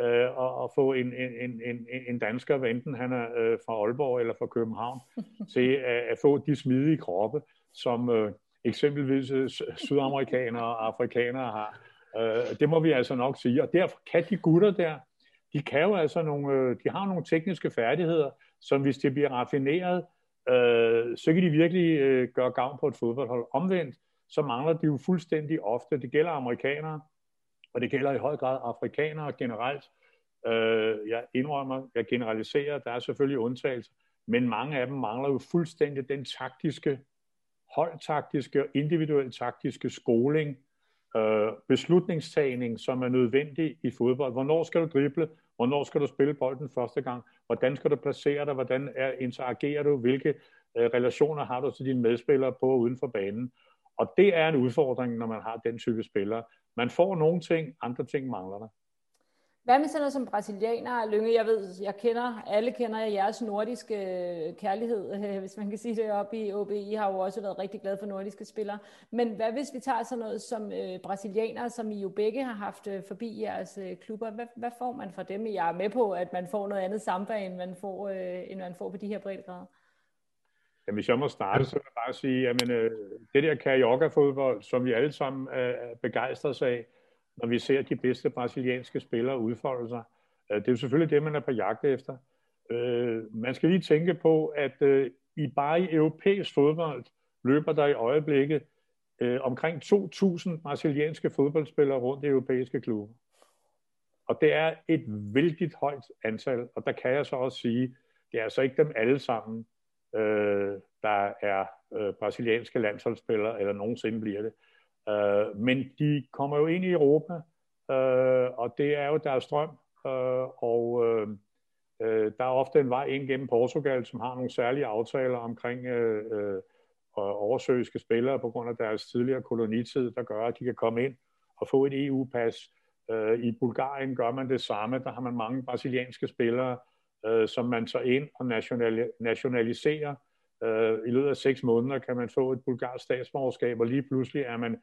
øh, at, at få en, en, en, en dansker, enten han er øh, fra Aalborg eller fra København, til at, at få de smidige kroppe, som øh, eksempelvis øh, sydamerikanere og afrikanere har. Øh, det må vi altså nok sige. Og derfor kan de gutter der, de kan jo altså nogle, øh, de har nogle tekniske færdigheder, som hvis det bliver raffineret, øh, så kan de virkelig øh, gøre gavn på et fodboldhold. Omvendt, så mangler de jo fuldstændig ofte, det gælder amerikanere, og det gælder i høj grad afrikanere generelt, Øh, jeg indrømmer, jeg generaliserer, der er selvfølgelig undtagelser, men mange af dem mangler jo fuldstændig den taktiske, holdtaktiske og individuelt taktiske skoling, øh, beslutningstagning, som er nødvendig i fodbold. Hvornår skal du drible? Hvornår skal du spille bolden første gang? Hvordan skal du placere dig? Hvordan er, interagerer du? Hvilke øh, relationer har du til dine medspillere på og uden for banen? Og det er en udfordring, når man har den type spillere. Man får nogle ting, andre ting mangler der. Hvad med sådan noget som brasilianer, Lønge? Jeg ved, jeg kender, alle kender jeres nordiske øh, kærlighed, hvis man kan sige det op i OB. I har jo også været rigtig glade for nordiske spillere. Men hvad hvis vi tager sådan noget som øh, brasilianer, som I jo begge har haft øh, forbi jeres øh, klubber? Hvad, hvad får man fra dem? Jeg er med på, at man får noget andet samba, end man får, øh, end man får på de her breddegrader. Ja, hvis jeg må starte, så vil jeg bare sige, at øh, det der carioca-fodbold, som vi alle sammen øh, er begejstret af, når vi ser de bedste brasilianske spillere udfolde sig. Øh, det er jo selvfølgelig det, man er på jagt efter. Øh, man skal lige tænke på, at øh, i bare i europæisk fodbold løber der i øjeblikket omkring 2.000 brasilianske fodboldspillere rundt i europæiske klubber. Og det er et vældigt højt antal, og der kan jeg så også sige, det er altså ikke dem alle sammen, der er brasilianske landsholdsspillere, eller nogensinde bliver det. Øh, men de kommer jo ind i Europa, øh, og det er jo deres strøm, øh, og øh, øh, der er ofte en vej ind gennem Portugal, som har nogle særlige aftaler omkring øh, øh, oversøiske spillere på grund af deres tidligere kolonitid, der gør, at de kan komme ind og få et EU-pas. Øh, I Bulgarien gør man det samme, der har man mange brasilianske spillere, øh, som man så ind og national, nationaliserer, Øh, I løbet af seks måneder kan man få et bulgarsk statsborgerskab, og lige pludselig er man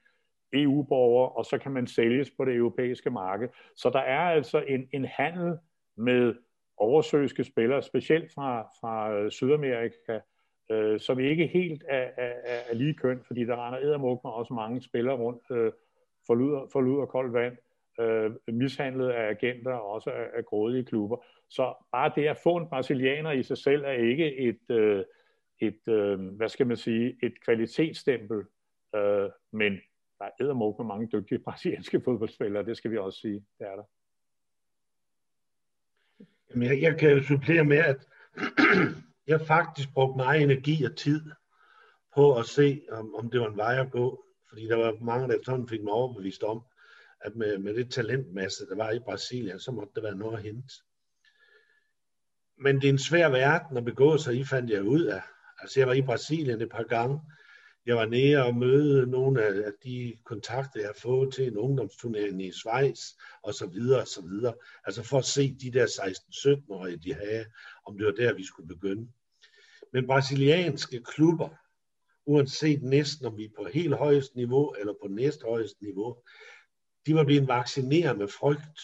EU-borger, og så kan man sælges på det europæiske marked. Så der er altså en, en handel med oversøiske spillere, specielt fra, fra øh, Sydamerika, øh, som ikke helt er, er, er lige køn, fordi der render eddermuk med også mange spillere rundt øh, for, lud, for lud og koldt vand, øh, mishandlet af agenter og også af, af grådige klubber. Så bare det at få en brasilianer i sig selv er ikke et, øh, et, øh, hvad skal man sige, et kvalitetsstempel, øh, men der er eddermok med mange dygtige brasilianske fodboldspillere, det skal vi også sige, det er der. Jamen, jeg, jeg kan jo supplere med, at jeg faktisk brugte meget energi og tid på at se, om, om det var en vej at gå. Fordi der var mange, der sådan fik mig overbevist om, at med, med det talentmasse, der var i Brasilien, så måtte der være noget at hente. Men det er en svær verden at begå sig i, fandt jeg ud af. Altså jeg var i Brasilien et par gange. Jeg var nede og møde nogle af de kontakter, jeg har fået til en ungdomsturnering i Schweiz, og så videre, og så videre. Altså for at se de der 16-17-årige, de havde, om det var der, vi skulle begynde. Men brasilianske klubber, uanset næsten om vi er på helt højest niveau, eller på næsthøjest niveau, de var blevet vaccineret med frygt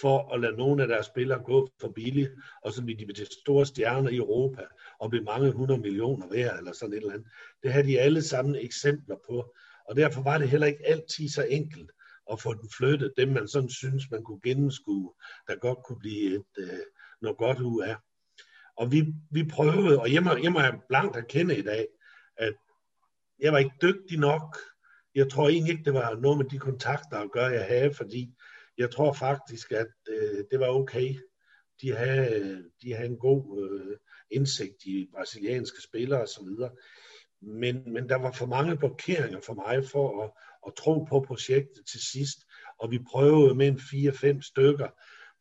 for at lade nogle af deres spillere gå for billigt, og så bliver de til store stjerner i Europa, og bliver mange hundrede millioner værd, eller sådan et eller andet. Det havde de alle sammen eksempler på, og derfor var det heller ikke altid så enkelt at få den flyttet, dem man sådan synes, man kunne gennemskue, der godt kunne blive et, øh, noget godt ud af. Og vi, vi prøvede, og jeg må, jeg må blankt erkende i dag, at jeg var ikke dygtig nok. Jeg tror egentlig ikke, det var noget med de kontakter at gøre, jeg havde, fordi jeg tror faktisk, at øh, det var okay. De havde, de havde en god øh, indsigt i brasilianske spillere osv. Men, men der var for mange blokeringer for mig for at, at tro på projektet til sidst. Og vi prøvede med en 4-5 stykker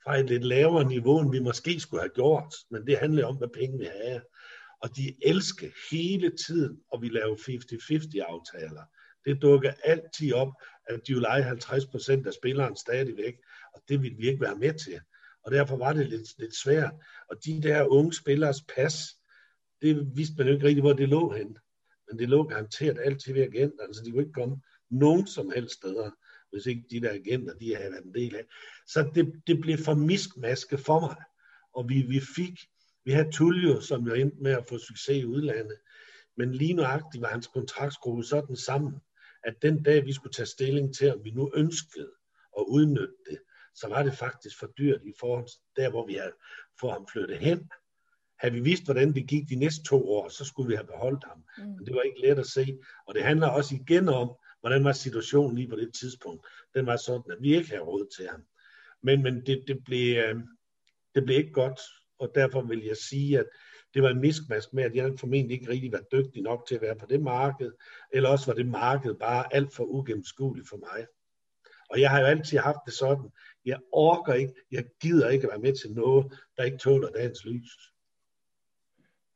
fra et lidt lavere niveau, end vi måske skulle have gjort. Men det handlede om, hvad penge vi havde. Og de elsker hele tiden, og vi lavede 50-50 aftaler. Det dukker altid op, at de vil lege 50 procent af spilleren stadigvæk, og det vil vi ikke være med til. Og derfor var det lidt, lidt svært. Og de der unge spillers pas, det vidste man jo ikke rigtig, hvor det lå hen. Men det lå garanteret altid ved agenter, altså de kunne ikke komme nogen som helst steder, hvis ikke de der agenter, de havde været en del af. Så det, det blev for miskmaske for mig. Og vi, vi fik, vi havde Tullio, som jo endte med at få succes i udlandet, men lige nøjagtigt var hans kontraktgruppe sådan sammen, at den dag vi skulle tage stilling til, om vi nu ønskede at udnytte det, så var det faktisk for dyrt i forhold til der, hvor vi havde fået ham flyttet hen. Havde vi vidst, hvordan det gik de næste to år, så skulle vi have beholdt ham. Mm. Men det var ikke let at se. Og det handler også igen om, hvordan var situationen lige på det tidspunkt. Den var sådan, at vi ikke havde råd til ham. Men, men det, det blev, øh, Det blev ikke godt, og derfor vil jeg sige, at det var en miskmask med, at jeg formentlig ikke rigtig var dygtig nok til at være på det marked, eller også var det marked bare alt for ugennemskueligt for mig. Og jeg har jo altid haft det sådan, jeg orker ikke, jeg gider ikke at være med til noget, der ikke tåler dagens lys.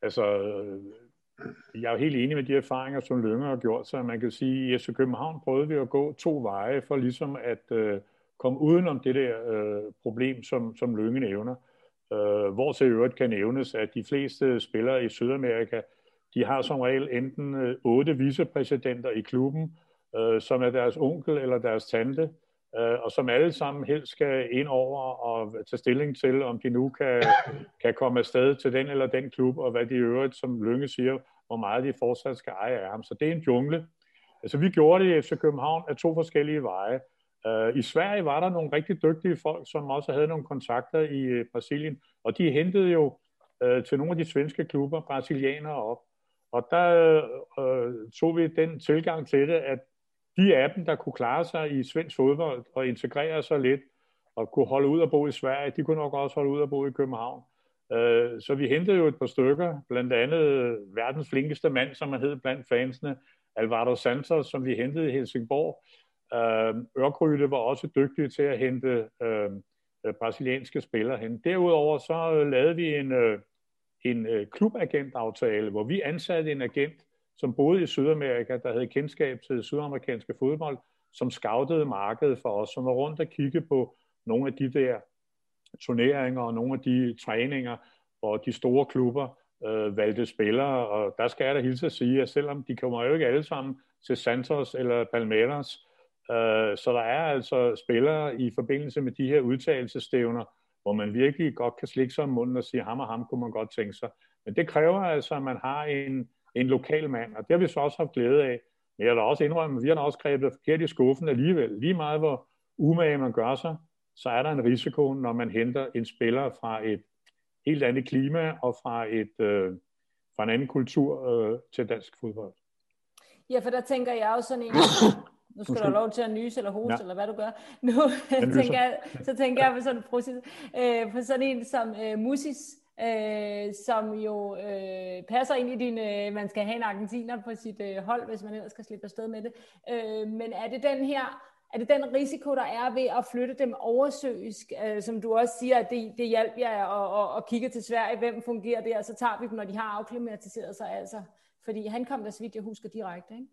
Altså, øh, jeg er jo helt enig med de erfaringer, som Lønge har gjort sig. Man kan sige, at i FC København prøvede vi at gå to veje for ligesom at øh, komme udenom det der øh, problem, som, som Lønge nævner. Øh, hvor til øvrigt kan nævnes, at de fleste spillere i Sydamerika, de har som regel enten øh, otte vicepræsidenter i klubben, øh, som er deres onkel eller deres tante, øh, og som alle sammen helst skal ind over og tage stilling til, om de nu kan, kan komme afsted til den eller den klub, og hvad de i øvrigt, som Lønge siger, hvor meget de fortsat skal eje af ham. Så det er en jungle. Altså vi gjorde det i FC København af to forskellige veje. Øh, I Sverige var der nogle rigtig dygtige folk, som også havde nogle kontakter i øh, Brasilien, og de hentede jo øh, til nogle af de svenske klubber brasilianere op. Og der uh, tog vi den tilgang til det, at de af dem, der kunne klare sig i svensk fodbold og integrere sig lidt, og kunne holde ud og bo i Sverige, de kunne nok også holde ud og bo i København. Øh, så vi hentede jo et par stykker, blandt andet verdens flinkeste mand, som man hed blandt fansene, Alvaro Santos, som vi hentede i Helsingborg. Øh, Ørgryde var også dygtig til at hente øhm, øh, brasilianske spillere hen. Derudover så øh, lavede vi en, øh, en øh, klubagentaftale, hvor vi ansatte en agent, som boede i Sydamerika, der havde kendskab til sydamerikanske fodbold, som scoutede markedet for os, som var rundt og kigge på nogle af de der turneringer og nogle af de træninger, hvor de store klubber øh, valgte spillere, og der skal jeg da hilse at sige, at selvom de kommer jo ikke alle sammen til Santos eller Palmeiras, øh, så der er altså spillere i forbindelse med de her udtalelsestævner, hvor man virkelig godt kan slikke sig om munden og sige, ham og ham kunne man godt tænke sig. Men det kræver altså, at man har en, en lokal mand, og det har vi så også haft glæde af. Men jeg vil også indrømme, at vi har da også grebet forkert i skuffen alligevel. Lige meget hvor umage man gør sig, så er der en risiko, når man henter en spiller fra et helt andet klima og fra, et, øh, fra en anden kultur øh, til dansk fodbold. Ja, for der tænker jeg også sådan en, nu skal du have lov til at nyse eller hoste, ja. eller hvad du gør. Nu tænker jeg, så tænker jeg på sådan, øh, på sådan en som øh, Musis, øh, som jo øh, passer ind i din, øh, man skal have en argentiner på sit øh, hold, hvis man ellers skal slippe afsted med det. Øh, men er det den her er det den risiko, der er ved at flytte dem oversøisk, øh, som du også siger, at det, det hjælper jer at, at, at kigge til Sverige, hvem fungerer der, så tager vi dem, når de har afklimatiseret sig, altså. Fordi han kom der, så vidt jeg husker, direkte, ikke?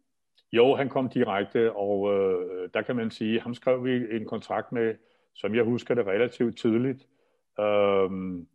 Jo, han kom direkte, og øh, der kan man sige, ham skrev vi en kontrakt med, som jeg husker det relativt tidligt. Øhm,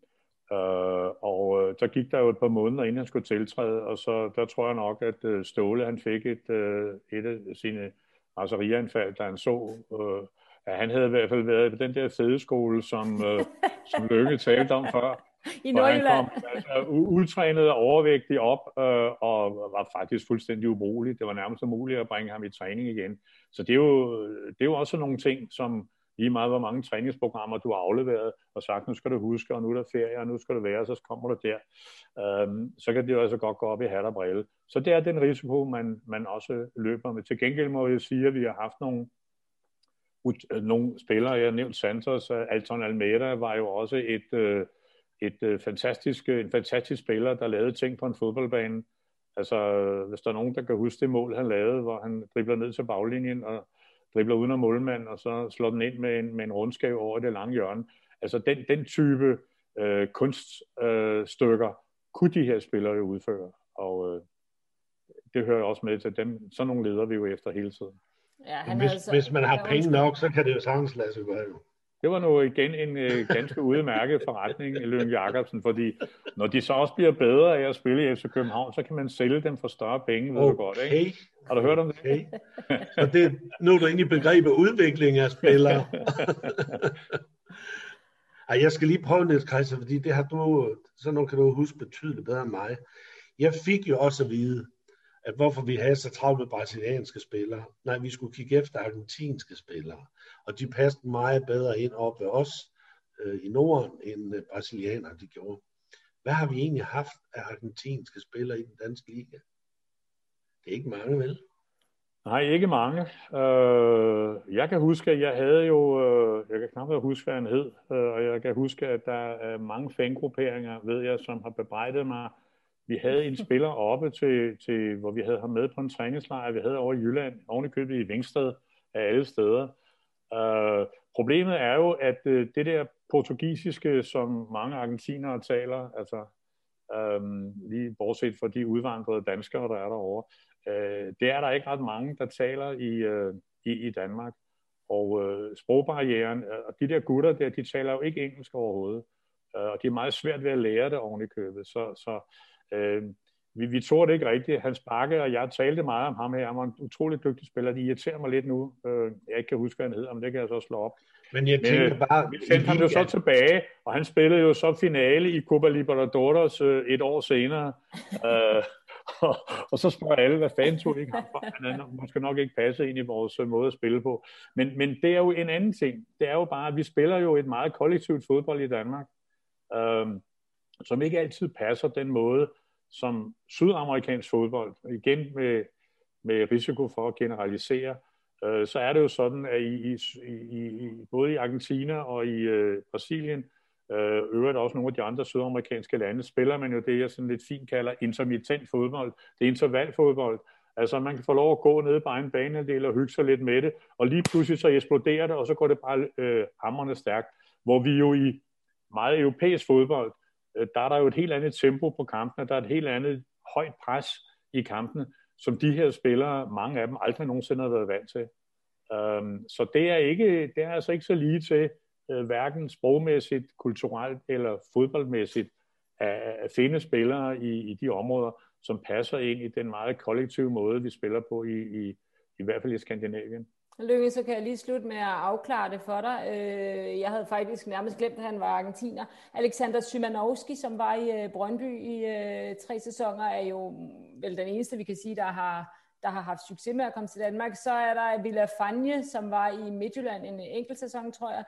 øh, og øh, der gik der jo et par måneder, inden han skulle tiltræde, og så der tror jeg nok, at øh, Ståle han fik et, øh, et af sine raserianfald, da han så, øh, at han havde i hvert fald været på den der fedeskole, som, øh, som Lykke talte om før. I Nordjylland. Han kom altså, udtrænet og overvægtig op, øh, og var faktisk fuldstændig ubrugelig. Det var nærmest umuligt at bringe ham i træning igen. Så det er jo, det er jo også nogle ting, som lige meget hvor mange træningsprogrammer du har afleveret, og sagt, nu skal du huske, og nu er der ferie, og nu skal du være, så kommer du der. Øhm, så kan det jo altså godt gå op i hat og brille. Så det er den risiko, man, man også løber med. Til gengæld må jeg sige, at vi har haft nogle, nogle spillere, jeg har nævnt Santos, Alton Almeida var jo også et, øh, et øh, fantastisk, en fantastisk spiller, der lavede ting på en fodboldbane. Altså, hvis der er nogen, der kan huske det mål, han lavede, hvor han dribler ned til baglinjen og dribler uden om målmand, og så slår den ind med en, med en rundskab over det lange hjørne. Altså den, den type øh, kunststykker øh, kunne de her spillere jo udføre, og øh, det hører også med til dem. Sådan nogle leder vi jo efter hele tiden. Ja, han hvis, altså, hvis man har penge nok, så kan det jo sagtens lade sig gøre jo det var nu igen en øh, ganske udmærket forretning, Lønge Jacobsen, fordi når de så også bliver bedre af at spille i FC København, så kan man sælge dem for større penge, ved okay. du godt, ikke? Har du hørt om det? Okay. Så det, nu er du inde i begrebet udvikling af spillere. Ej, jeg skal lige prøve lidt, Kajsa, fordi det har du, så nu kan du huske betydeligt bedre end mig. Jeg fik jo også at vide, at hvorfor vi havde så travlt med brasilianske spillere. Nej, vi skulle kigge efter argentinske spillere. Og de passede meget bedre ind op ved os øh, i Norden, end øh, brasilianerne de gjorde. Hvad har vi egentlig haft af argentinske spillere i den danske liga? Det er ikke mange, vel? Nej, ikke mange. Øh, jeg kan huske, at jeg havde jo, øh, jeg kan knap huske, hvad han hed, øh, og jeg kan huske, at der er mange fangrupperinger, ved jeg, som har bebrejdet mig. Vi havde en spiller oppe til, til hvor vi havde ham med på en træningslejr, vi havde over i Jylland, ovenikøbet i Vingsted af alle steder. Øh, problemet er jo, at øh, det der portugisiske, som mange argentinere taler, altså øh, lige bortset fra de udvandrede danskere, der er derovre, øh, det er der ikke ret mange, der taler i, øh, i, i Danmark. Og øh, sprogbarrieren, øh, og de der gutter der, de taler jo ikke engelsk overhovedet. Øh, og de er meget svært ved at lære det oven i købet. Så, så øh, vi, vi tog det ikke rigtigt. Hans Bakke og jeg talte meget om ham her. Han var en utrolig dygtig spiller. Det irriterer mig lidt nu. Øh, jeg ikke kan huske, hvad han hedder, men det kan jeg så slå op. Men jeg tænker Men, bare... Vi sendte ham jo så tilbage, og han spillede jo så finale i Copa Libertadores øh, et år senere. øh, og, og så spørger alle, hvad fanden tog ikke ham Han er måske nok ikke passe ind i vores øh, måde at spille på. Men, men det er jo en anden ting. Det er jo bare, at vi spiller jo et meget kollektivt fodbold i Danmark, øh, som ikke altid passer den måde, som sydamerikansk fodbold, igen med, med risiko for at generalisere, øh, så er det jo sådan, at i, i, i, både i Argentina og i øh, Brasilien, øh, øvrigt også nogle af de andre sydamerikanske lande, spiller man jo det, jeg sådan lidt fint kalder intermittent fodbold. Det er intervalfodbold. Altså man kan få lov at gå ned på en banedel og hygge sig lidt med det, og lige pludselig så eksploderer det, og så går det bare øh, hammerne stærkt. Hvor vi jo i meget europæisk fodbold, Øh, der er der jo et helt andet tempo på kampene, der er et helt andet højt pres i kampene, som de her spillere, mange af dem, aldrig nogensinde har været vant til. Øhm, så det er, ikke, det er altså ikke så lige til, øh, hverken sprogmæssigt, kulturelt eller fodboldmæssigt, at, at finde spillere i, i de områder, som passer ind i den meget kollektive måde, vi spiller på i, i, i hvert fald i Skandinavien. Lykke, så kan jeg lige slutte med at afklare det for dig. Øh, jeg havde faktisk nærmest glemt, at han var argentiner. Alexander Szymanowski, som var i øh, Brøndby i øh, tre sæsoner, er jo mm, vel den eneste, vi kan sige, der har, der har haft succes med at komme til Danmark. Så er der Villa Fanje, som var i Midtjylland en enkelt sæson, tror jeg.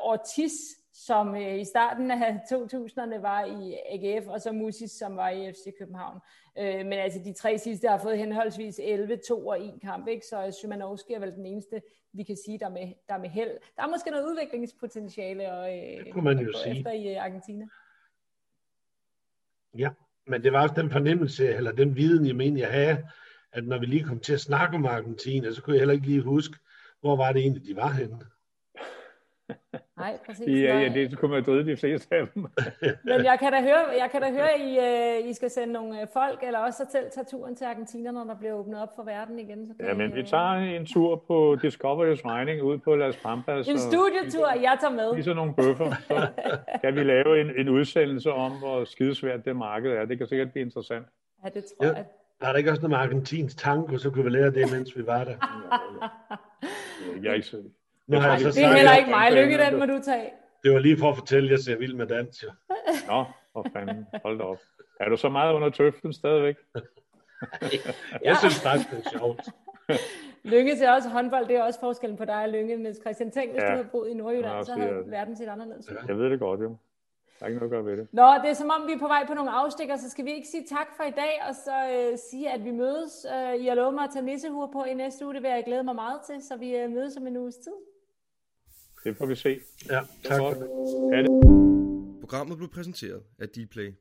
Ortiz, som øh, i starten af 2000'erne var i AGF, og så Musis, som var i FC København. Øh, men altså de tre sidste har fået henholdsvis 11, 2 og 1 kamp, ikke? så Szymanowski er vel den eneste, vi kan sige, der er med, der er med held. Der er måske noget udviklingspotentiale og, øh, det kunne man jo sige. efter i Argentina. Ja, men det var også den fornemmelse, eller den viden, jeg mener, jeg havde, at når vi lige kom til at snakke om Argentina, så kunne jeg heller ikke lige huske, hvor var det egentlig, de var henne. Nej, præcis. Ja, ja, det kunne man døde de fleste af dem. Men jeg kan da høre, jeg kan da høre I, uh, I skal sende nogle øh, folk, eller også så tage turen til Argentina, når der bliver åbnet op for verden igen. Så ja, men vi tager en tur på Discovery's regning ud på Las Pampas. En studietur, jeg tager med. Lige sådan nogle bøffer, så kan vi lave en, en udsendelse om, hvor skidesvært det marked er. Det kan sikkert blive interessant. Ja, det tror ja. jeg. Er der ikke også noget med argentinsk tango, så kunne vi lære det, mens vi var der? jeg er ikke nu har jeg så det er heller ikke mig. Lykke, den må du tage. Det var lige for at fortælle, at jeg ser vild med dans, jo. Nå, for fanden. Hold da op. Er du så meget under tøften stadigvæk? jeg synes faktisk, det er sjovt. Lykke ser også håndbold, det er også forskellen på dig og Lykke. Mens Christian, tænk, hvis ja. du havde boet i Nordjylland, ja, så havde det. verden set anderledes ud. Jeg ved det godt, jo. Der er ikke noget at gøre ved det. Nå, det er som om, vi er på vej på nogle afstikker, så skal vi ikke sige tak for i dag, og så øh, sige, at vi mødes. Øh, I har lovet mig at tage nissehuer på i næste uge, det vil jeg glæde mig meget til, så vi øh, mødes om en uges tid. Det får vi se. Ja, tak for det. Programmet blev præsenteret af Dplay.